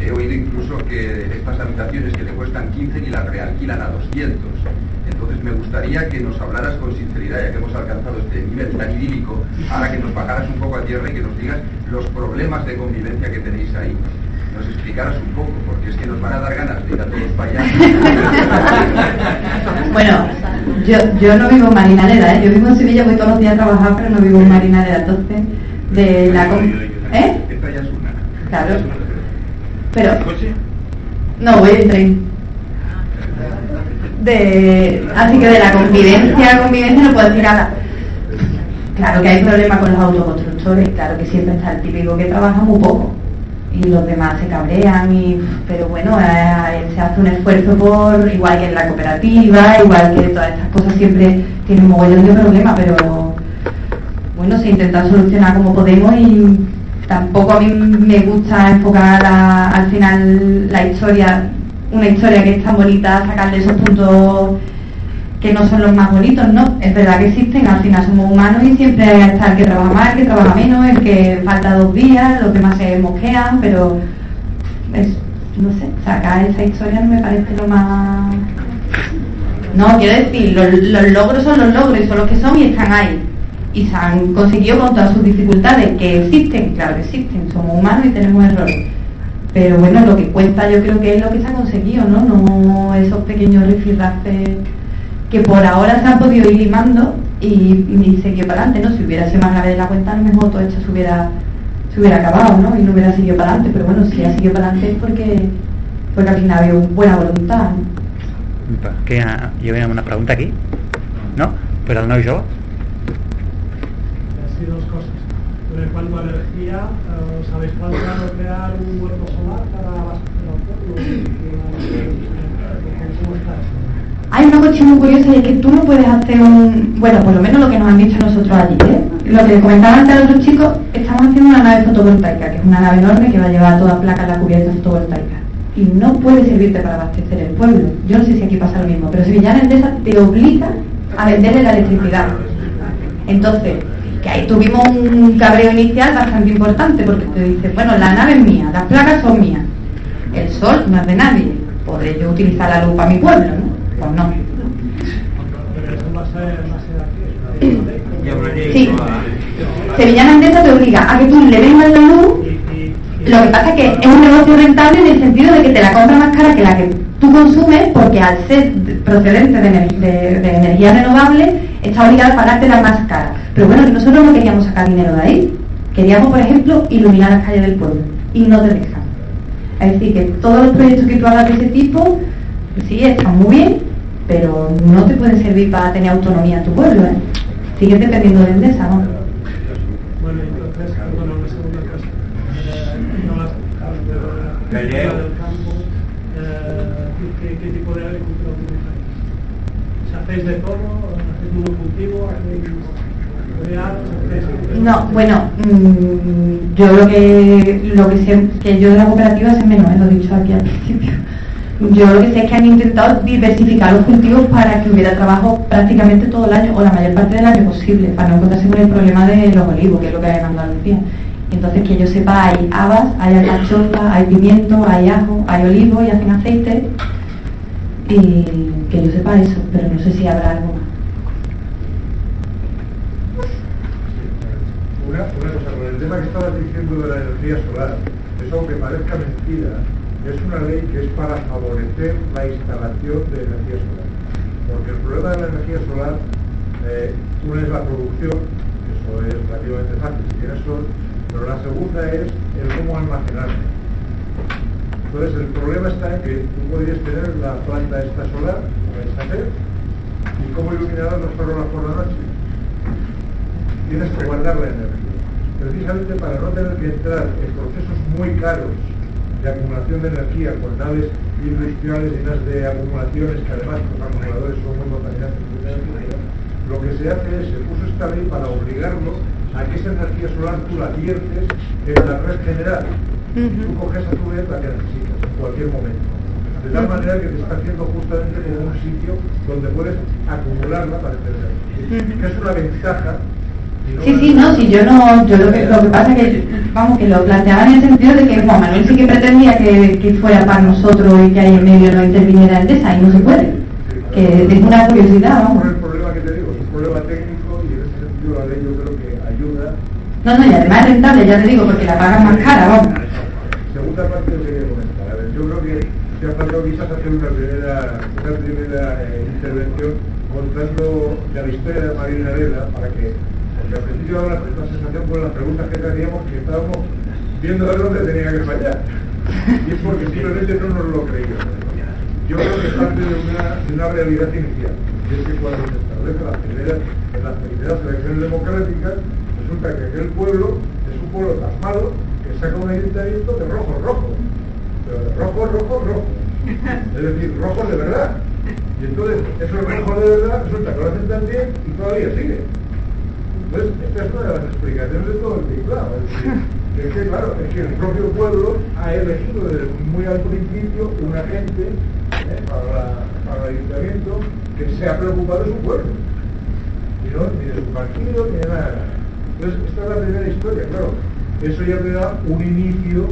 he oído incluso que estas habitaciones que le cuestan 15 ni las realquilan a 200. Entonces me gustaría que nos hablaras con sinceridad, ya que hemos alcanzado este nivel tan idílico, ahora que nos bajaras un poco a tierra y que nos digas los problemas de convivencia que tenéis ahí. Nos explicaras un poco, porque van a dar ganas de ir a todos para allá. Bueno, yo, yo no vivo en Marinaleda, ¿eh? Yo vivo en Sevilla, voy todos los días a trabajar, pero no vivo en Marinaleda. Entonces, de la... ¿Eh? Esta ya es una. Claro. Pero... No, voy en tren. De, así que de la convivencia, convivencia no puedo decir nada. Claro que hay problemas con los autoconstructores, claro que siempre está el típico que trabaja muy poco y los demás se cabrean, y, pero bueno, eh, se hace un esfuerzo por, igual que en la cooperativa, igual que todas estas cosas siempre tienen un mogollón de problemas, pero bueno, se intenta solucionar como podemos y tampoco a mí me gusta enfocar a- al final la historia, una historia que es tan bonita, sacarle esos puntos que no son los más bonitos, ¿no? Es verdad que existen, al final somos humanos y siempre está el que trabaja más, el que trabaja menos, el que falta dos días, los demás se mosquean, pero es, no sé, sacar esa historia no me parece lo más... No, quiero decir, los, logros son los logros, son los que son y están ahí. Y se han conseguido con todas sus dificultades, que existen, claro que existen, somos humanos y tenemos errores. Pero bueno, lo que cuenta yo creo que es lo que se ha conseguido, ¿no? No esos pequeños rifirrafes que por ahora se han podido ir limando y, y seguir para adelante, ¿no? Si hubiera sido más grave de la cuenta, a lo mejor todo esto se hubiera, se hubiera acabado, ¿no? Y no hubiera seguido para adelante, pero bueno, si ha seguido para adelante es porque, porque al final había buena voluntad. ¿no? Que hi ha, hi havia una pregunta aquí? No? Per al noi jove? Así dos cosas. En cuanto a energía, eh, ¿os habéis planteado crear un huerto solar para está eso? Hay una cuestión muy curiosa y es que tú no puedes hacer un, bueno, por lo menos lo que nos han dicho nosotros allí, ¿eh? lo que comentaba antes a otros chicos, estamos haciendo una nave fotovoltaica, que es una nave enorme que va a llevar toda placa la cubierta fotovoltaica. Y no puede servirte para abastecer el pueblo. Yo no sé si aquí pasa lo mismo, pero Sevillana Endesa te obliga a venderle la electricidad. Entonces, que ahí tuvimos un cabreo inicial bastante importante, porque te dice, bueno, la nave es mía, las placas son mías, el sol no es de nadie, podré yo utilizar la luz para mi pueblo, ¿no? Pues no. Sí. Sevillana Endesa te obliga a que tú le vendas la luz. Lo que pasa es que es un negocio rentable en el sentido de que te la compra más cara que la que tú consumes, porque al ser procedente de, de- de energía renovable, está obligada a pagarte la más cara. Pero bueno, nosotros no queríamos sacar dinero de ahí. Queríamos, por ejemplo, iluminar las calles del pueblo. Y no te dejan. Es decir, que todos los proyectos que tú hagas de ese tipo, sí, están muy bien, pero no te pueden servir para tener autonomía en tu pueblo. ¿eh? Sigues dependiendo de Endesa, ¿no? Bueno, entonces, bueno, una segunda cosa. Eh, no las de la Galileo. del campo, eh, ¿qué, qué tipo de agricultura utilizáis? ¿Se hacéis de todo? ¿Hacéis monocultivo? ¿Hacéis cereales? ¿Hacéis- No, bueno, mm, yo lo que lo que sé que yo de la cooperativa sé menos, ¿eh? lo he dicho aquí al principio. Yo lo que sé es que han intentado diversificar los cultivos para que hubiera trabajo prácticamente todo el año o la mayor parte del año posible, para no encontrarse con el problema de los olivos, que es lo que hay en Andalucía. Entonces, que yo sepa, hay habas, hay alcachofa, hay pimiento, hay ajo, hay olivo y hacen aceite. Y que yo sepa eso, pero no sé si habrá algo más. Una, una cosa, con el tema que estabas diciendo de la energía solar, eso aunque parezca mentira, es una ley que es para favorecer la instalación de energía solar. Porque el problema de la energía solar, eh, una es la producción, eso es relativamente fácil si tienes sol, pero la segunda es el cómo almacenarse. Entonces el problema está en que tú podrías tener la planta esta solar, esta hacer, y cómo iluminarás las horas por la noche tienes que guardar la energía. Precisamente para no tener que entrar en procesos muy caros de acumulación de energía con naves industriales llenas de acumulaciones que además los acumuladores son muy contaminantes, lo que se hace es, se puso esta ley para obligarlo a que esa energía solar tú la viertes en la red general. Y tú coges a tu vez la que necesitas en cualquier momento. De tal manera que te está haciendo justamente como un sitio donde puedes acumularla para entender. Que es una ventaja Sí, sí, no, sí, yo no, yo lo que, lo que pasa que, vamos, que lo planteaba en el sentido de que Juan Manuel sí que pretendía que, que fuera para nosotros y que ahí en medio no interviniera Endesa y no se puede. Que es una curiosidad, vamos. el problema que te digo, es un problema técnico y en ese sentido la ley yo creo que ayuda. No, no, y además es rentable, ya te digo, porque la pagan más cara, vamos. Segunda parte que quería comentar. A ver, yo creo que te ha faltado quizás hacer una primera, una primera eh, intervención contando la historia de Marina Arena para que, porque al principio daba la, sensación por las preguntas que teníamos que estábamos viendo a dónde tenía que fallar. Y es porque simplemente no nos lo creíamos. Yo creo que parte de una, realidad inicial, y es que cuando se establece la primera, en las primeras elecciones democráticas, resulta que aquel pueblo es un pueblo tan malo que saca un ayuntamiento de rojo, rojo. Pero de rojo, rojo, rojo. Es decir, rojo de verdad. Y entonces, esos rojos de verdad resulta que lo hacen tan bien y todavía sigue. Entonces, esta es una de las explicaciones de todo el tinglado. Es es que, claro, es que el propio pueblo ha elegido desde muy al principio una gente ¿eh? para, el ayuntamiento que se ha preocupado de su pueblo. Y no, ni de su partido, ni de nada. Entonces, esta es la primera historia, claro. Eso ya te da un inicio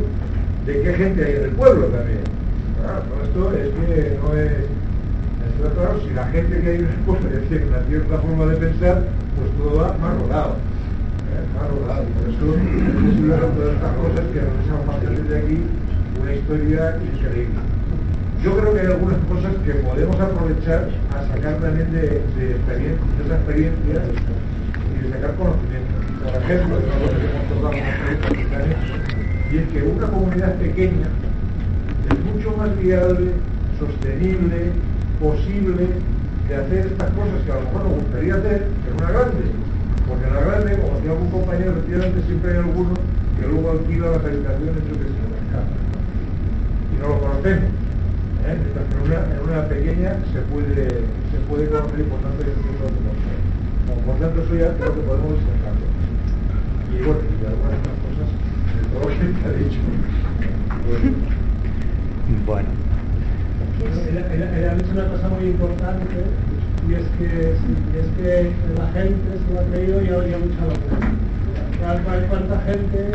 de qué gente hay en el pueblo también. Claro, todo esto es que no es... Está claro, si la gente que hay en el pueblo tiene una cierta forma de pensar, pues todo va más rodado. ¿eh? Más por eso es una de estas cosas que han pasado desde aquí una historia increíble. Yo creo que hay algunas cosas que podemos aprovechar a sacar también de, de, experien- de esa experiencia y de sacar conocimiento. Por ejemplo, es una cosa que hemos tocado en y es que una comunidad pequeña es mucho más viable, sostenible, posible de hacer estas cosas que a lo mejor nos gustaría hacer que una grande. Porque en la grande, como decía algún compañero, efectivamente siempre hay alguno que luego alquila las habitaciones yo que las casas. Y no lo conocemos. ¿eh? Mientras que en una, en una pequeña se puede, se puede conocer y por tanto hay un tipo de conocer. Como por tanto eso ya creo que podemos destacarlo. Y bueno, y algunas otras cosas de todo lo que te ha dicho. Bueno. Bueno. Ella, ella- ella ha dicho una cosa muy importante y es que, y es que la gente se lo ha creído y ha, y ha luchado por ello. ¿Cuál- ¿Cuánta gente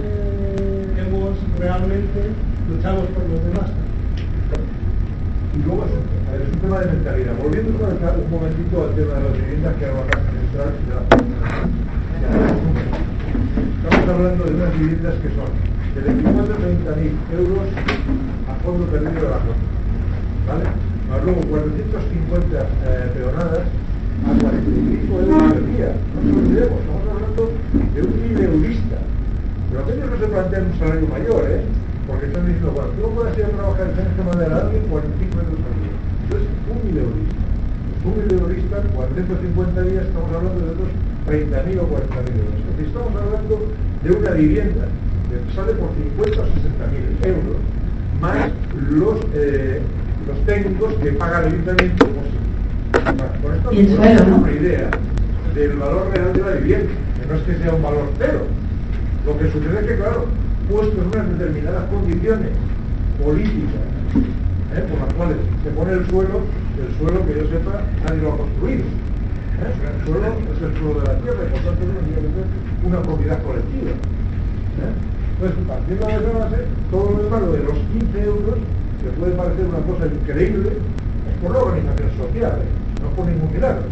hemos realmente luchamos por los demás? Y luego es un, tema de mentalidad. Volviendo un momentito al tema de las viviendas que parte central Estamos hablando de unas viviendas que son de 24 a 30 mil euros a fondo perdido de la cuenta. ¿Vale? Luego 450 eh, peonadas a 45 euros al día. No nos olvidemos, estamos hablando de un mileurista. Pero aquellos no se plantean un salario mayor, ¿eh? Porque están diciendo, bueno, tú puedes ir a trabajar en que mandar a alguien 45 euros al día. Entonces, un mileurista. Un mileurista, 450 días, estamos hablando de otros 30.000 o 40.000 euros. Es estamos hablando de una vivienda que sale por 50 o 60.000 euros, más los, eh, los técnicos que paga el ayuntamiento. Con esto damos ¿no? una idea del valor real de la vivienda, que no es que sea un valor cero. Lo que sucede es que, claro, puesto en unas determinadas condiciones políticas, ¿eh? por las cuales se pone el suelo, el suelo que yo sepa nadie lo ha construido. ¿eh? El suelo es el suelo de la tierra y por tanto no tiene que ser una propiedad colectiva. ¿eh? Entonces, partiendo de esa base, todo lo demás, lo de los 15 euros, que puede parecer una cosa increíble, es por la organización social, ¿eh? no por ningún milagro.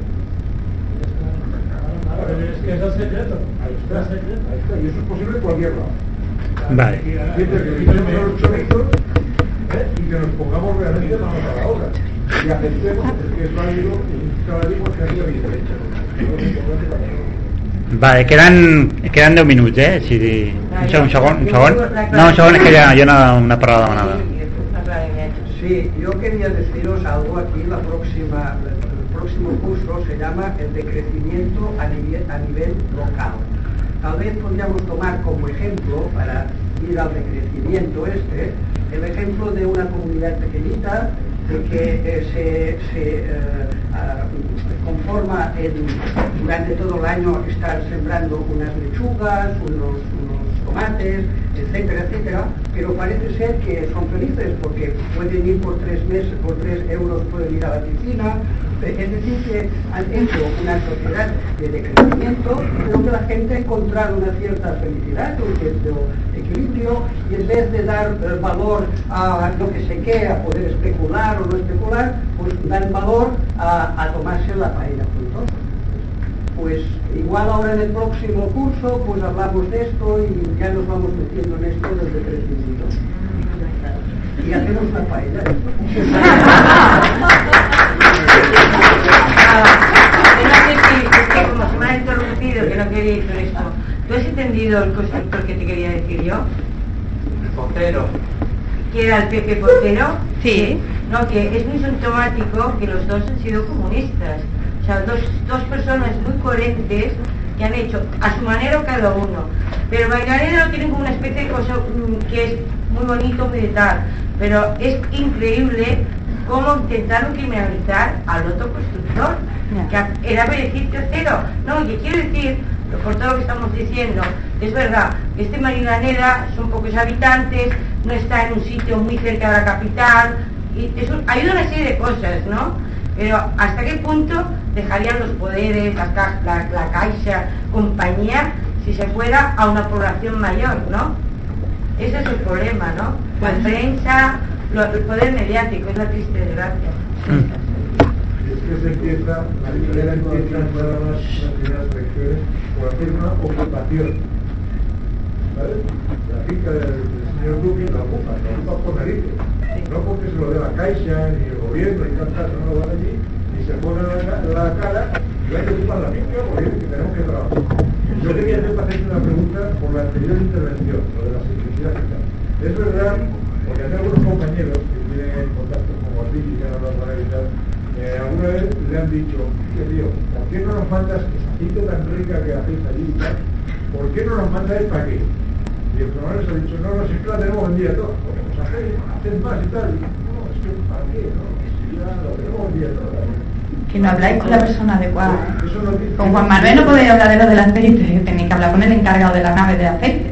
Pero es que es el secreto. Ahí está, ahí está, y eso es posible en cualquier lado. Vale. Siempre que quitemos los chorizos ¿eh? y que nos pongamos realmente manos a la obra. Y aceptemos el que es válido un salario que haya derecho. Vale, quedan, quedan 10 minutos, ¿eh? Si, un segon, un segon. No, un segon, es que ya, yo no, no he parado nada. Sí, yo quería deciros algo aquí, la próxima, el próximo curso se llama el decrecimiento a nivel, local. Tal vez podríamos tomar como ejemplo, para ir al decrecimiento este, el ejemplo de una comunidad pequeñita de que eh, se, se, eh, conforma en- durante todo el año estar sembrando unas lechugas, unos tomates, etcétera, etcétera, pero parece ser que son felices porque pueden ir por tres meses, por tres euros pueden ir a la piscina, es decir que han hecho una sociedad de decrecimiento, pero que la gente ha encontrado una cierta felicidad, un cierto equilibrio, y en vez de dar eh, valor a lo que sé qué, a poder especular o no especular, pues dan valor a, a tomarse la paella juntos. Pues igual ahora en el próximo curso pues hablamos de esto y ya nos vamos metiendo en esto del decrecimiento. Y hacemos una paella. Que no sé si, es que como se me ha interrumpido, que no quería ir con esto. ¿Tú has entendido el constructor que te quería decir yo? El portero. ¿Que era el Pepe Portero? Sí. No, que es muy sintomático que los dos han sido comunistas. O sea, dos, dos personas muy coherentes que han hecho a su manera cada uno. Pero Bailarina tiene como una especie de cosa mm, que es muy bonito meditar. Pero es increíble cómo intentaron criminalizar al otro constructor, que era beneficio cero. No, que quiero decir, por todo lo que estamos diciendo, es verdad, este Marilanera son pocos habitantes, no está en un sitio muy cerca de la capital, y eso a una serie de cosas, ¿no? Pero ¿hasta qué punto dejarían los poderes, la, ca- la, la caixa, compañía, si se fuera a una población mayor, ¿no? Ese es el problema, ¿no? La prensa, lo- el poder mediático, es la triste desgracia. Es que se empieza, la historia empieza nada más en las primeras elecciones por hacer una ocupación. ¿Vale? La finca del, del señor Duque la ocupa, la ocupa por narices. No porque se lo dé la Caixa, ni el gobierno, ni tantas no lo van allí, se ponen la, ca- la cara, y hay que ocupar la finca porque que tenemos que trabajar. Yo quería hacer hacerte una pregunta por la anterior intervención, lo de la simplicidad fiscal. Es verdad, porque hay algunos compañeros que tienen contactos a ti y que han hablado con y tal, eh, alguna vez le han dicho, "Oye, tío, ¿por qué no nos mandas esa gente tan rica que hacéis allí y tal? ¿Por qué no nos mandáis para aquí? Y el coronel les ha dicho, no, no, si es que la tenemos vendida toda. Pues haced, haced más y tal. No, es que para qué, no, si ya la tenemos vendida toda. Que no habláis con la persona adecuada. ¿eh? Con Juan Manuel no podéis hablar de lo del aceite, tenéis que hablar con el encargado de la nave de aceite.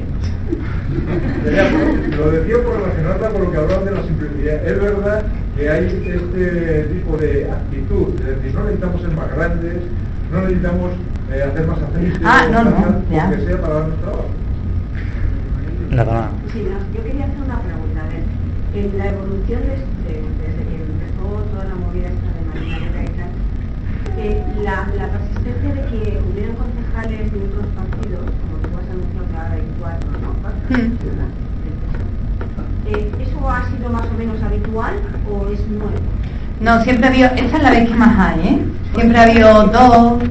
Lo decía por relacionarla con lo que hablaban de la simplicidad. Es verdad que hay este tipo de actitud, es decir, no necesitamos ser más grandes, no necesitamos eh, hacer más aceite, Ah, no, no, ya. porque sea para darnos trabajo. La dama. Sí, no, yo quería hacer una pregunta. A ver, en la evolución de, de- desde que empezó toda la movida esta de Marina La, la persistencia de que hubieran concejales de otros partidos, como tú has anunciado que ahora hay cuatro, ¿no? Cuatro. Eh, ¿Eso ha sido más o menos habitual o es nuevo? No, siempre ha habido, esa es la vez que más hay, ¿eh? Siempre ha habido dos,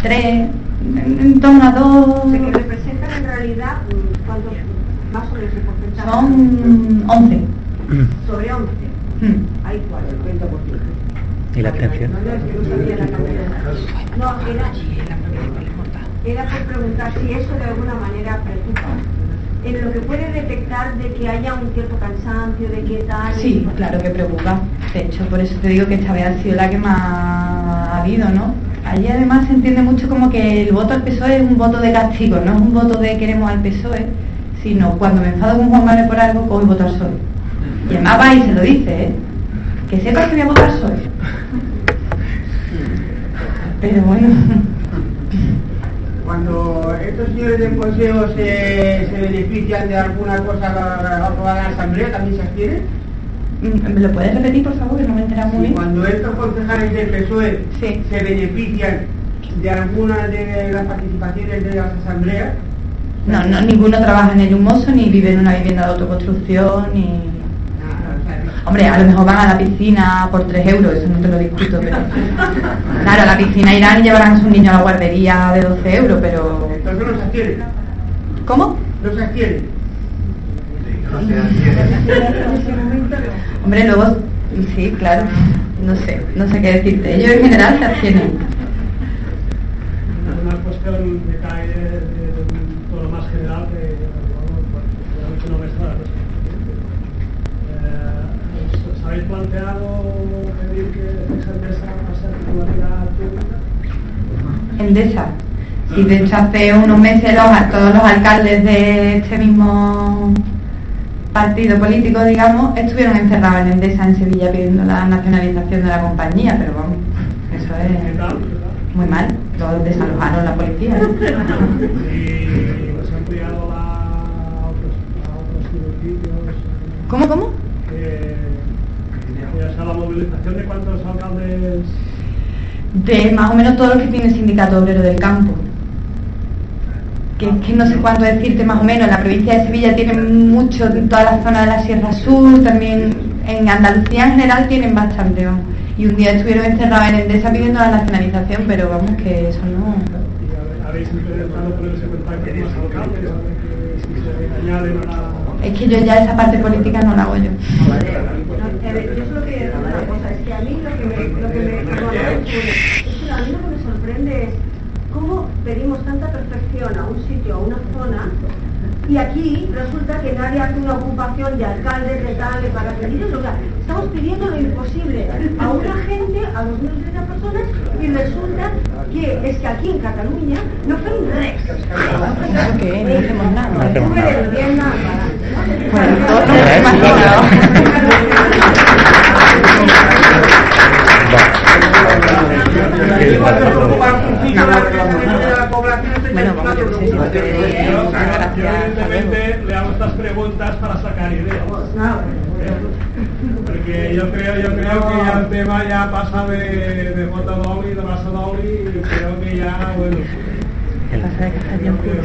tres, en, torno a dos, O sea, que representan en realidad mm, cuántos, más o menos el porcentaje. son 11. Sobre 11. Mm. Hay cuatro. El 30%. ¿Y la atención? No, era, era por preguntar si eso de alguna manera preocupa. En lo que puede detectar de que haya un cierto cansancio, de qué tal. Sí, claro que preocupa. De hecho, por eso te digo que esta vez ha sido la que más ha habido, ¿no? Allí además se entiende mucho como que el voto al PSOE es un voto de castigo, no es un voto de queremos al PSOE, sino cuando me enfado con Juan Manuel por algo, pues voto al PSOE. Y además va y se lo dice, ¿eh? Que sepas que voy a al PSOE. Pero bueno, Cuando estos señores del Consejo se, se benefician de alguna cosa aprobada en la Asamblea, ¿también se abstienen? ¿me lo puedes repetir, por favor, que no me he enterado muy bien? Cuando estos concejales del PSOE se benefician de alguna de las participaciones de las asambleas, No, no, ninguno trabaja en el humoso, ni vive en una vivienda de autoconstrucción, ni... Hombre, a lo mejor van a la piscina por 3 euros, eso no te lo discuto, pero... Claro, a la piscina irán y llevarán a sus niños a la guardería de 12 euros, pero... entonces no se abstienen. ¿Cómo? No se abstienen. Hombre, luego... Sí, claro, no sé, no sé qué decirte. Ellos en general se abstienen. una cuestión de cae de, de, de un tono más general que vamos, bueno, obviamente no me está la eh, ¿os habéis planteado pedir que esa empresa pase a titularidad pública? Endesa. Sí, de hecho hace unos meses los, todos los alcaldes de este mismo partido político, digamos, estuvieron encerrados en Endesa en Sevilla pidiendo la nacionalización de la compañía, pero vamos, eso es muy mal, lo desalojaron la policía. ¿eh? y se ha ampliado la, a otros, a otros municipios ¿Cómo, cómo? que, sea, la movilización de cuántos alcaldes De más o menos todos los que tiene el sindicato obrero del campo. Que, que no sé cuánto decirte más o menos, la provincia de Sevilla tiene mucho, en toda la zona de la Sierra Sur, también en Andalucía en general tienen bastante, vamos. Y un día estuvieron encerrados en Endesa pidiendo la nacionalización, pero vamos que eso no... habéis intentado ponerse en contacto con los alcaldes a si se añaden a la... Es que yo ya esa parte política no la hago yo. No, a ver, yo solo quería decir una cosa, es que a mí lo que me, lo que me, perdona, es que a mí lo que me sorprende es cómo pedimos tanta perfección a un sitio, a una zona, y aquí resulta que nadie hace una ocupación de alcaldes, de tal, de para pedir eso. O sea, estamos pidiendo lo imposible a una gente, a 2.030 personas, y resulta que es que aquí en Cataluña no fue un que no hacemos nada. No hacemos nada. Yo evidentemente le hago estas preguntas para sacar ideas. Porque yo creo, yo creo que ya el tema ya pasa de, de J. Dolly, de Raza Dolly, y creo que ya, bueno,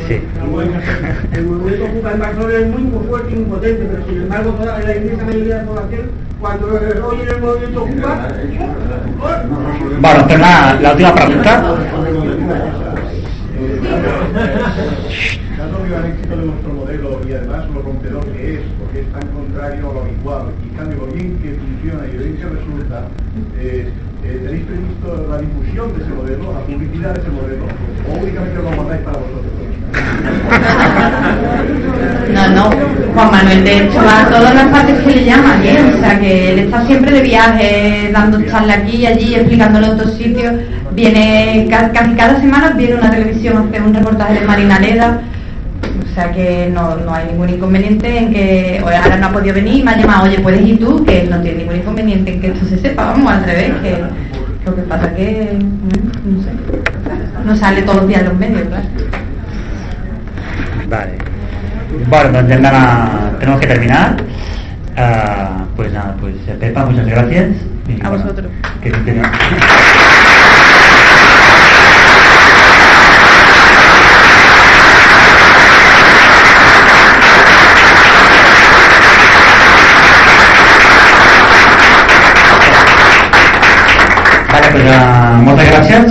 Sí. El movimiento ocupa en Barcelona es muy, muy fuerte y muy potente, pero sin embargo toda la inmensa mayoría de la población, cuando oyen el movimiento ocupa, Bueno, pero nada, la última pregunta. Dando viva el éxito de nuestro modelo y además lo rompedor que es, porque es tan contrario a lo habitual, y en cambio lo bien que funciona y lo bien que, resulta, eh, eh, ¿tenéis previsto la difusión de ese modelo, la publicidad de ese modelo, o únicamente lo guardáis para vosotros? No, no, Juan Manuel de hecho va a todas las partes que le llaman, ¿eh? o sea que él está siempre de viaje, dando charlas aquí y allí, explicándolo en otros sitios, viene ca- casi cada semana viene una televisión a hacer un reportaje de Marinaleda, o sea que no, no hay ningún inconveniente en que, ahora no ha podido venir y me ha llamado, oye, puedes ir tú, que no tiene ningún inconveniente en que esto se sepa, vamos, al revés, que lo que pasa que, mm, no sé, no sale todos los días los medios, claro. Vale. Bueno, pues nada, tenemos que terminar. Ah, pues nada, pues Pepa, muchas gracias. Y, A bueno, vosotros. que. Vale, pues moltes gràcies.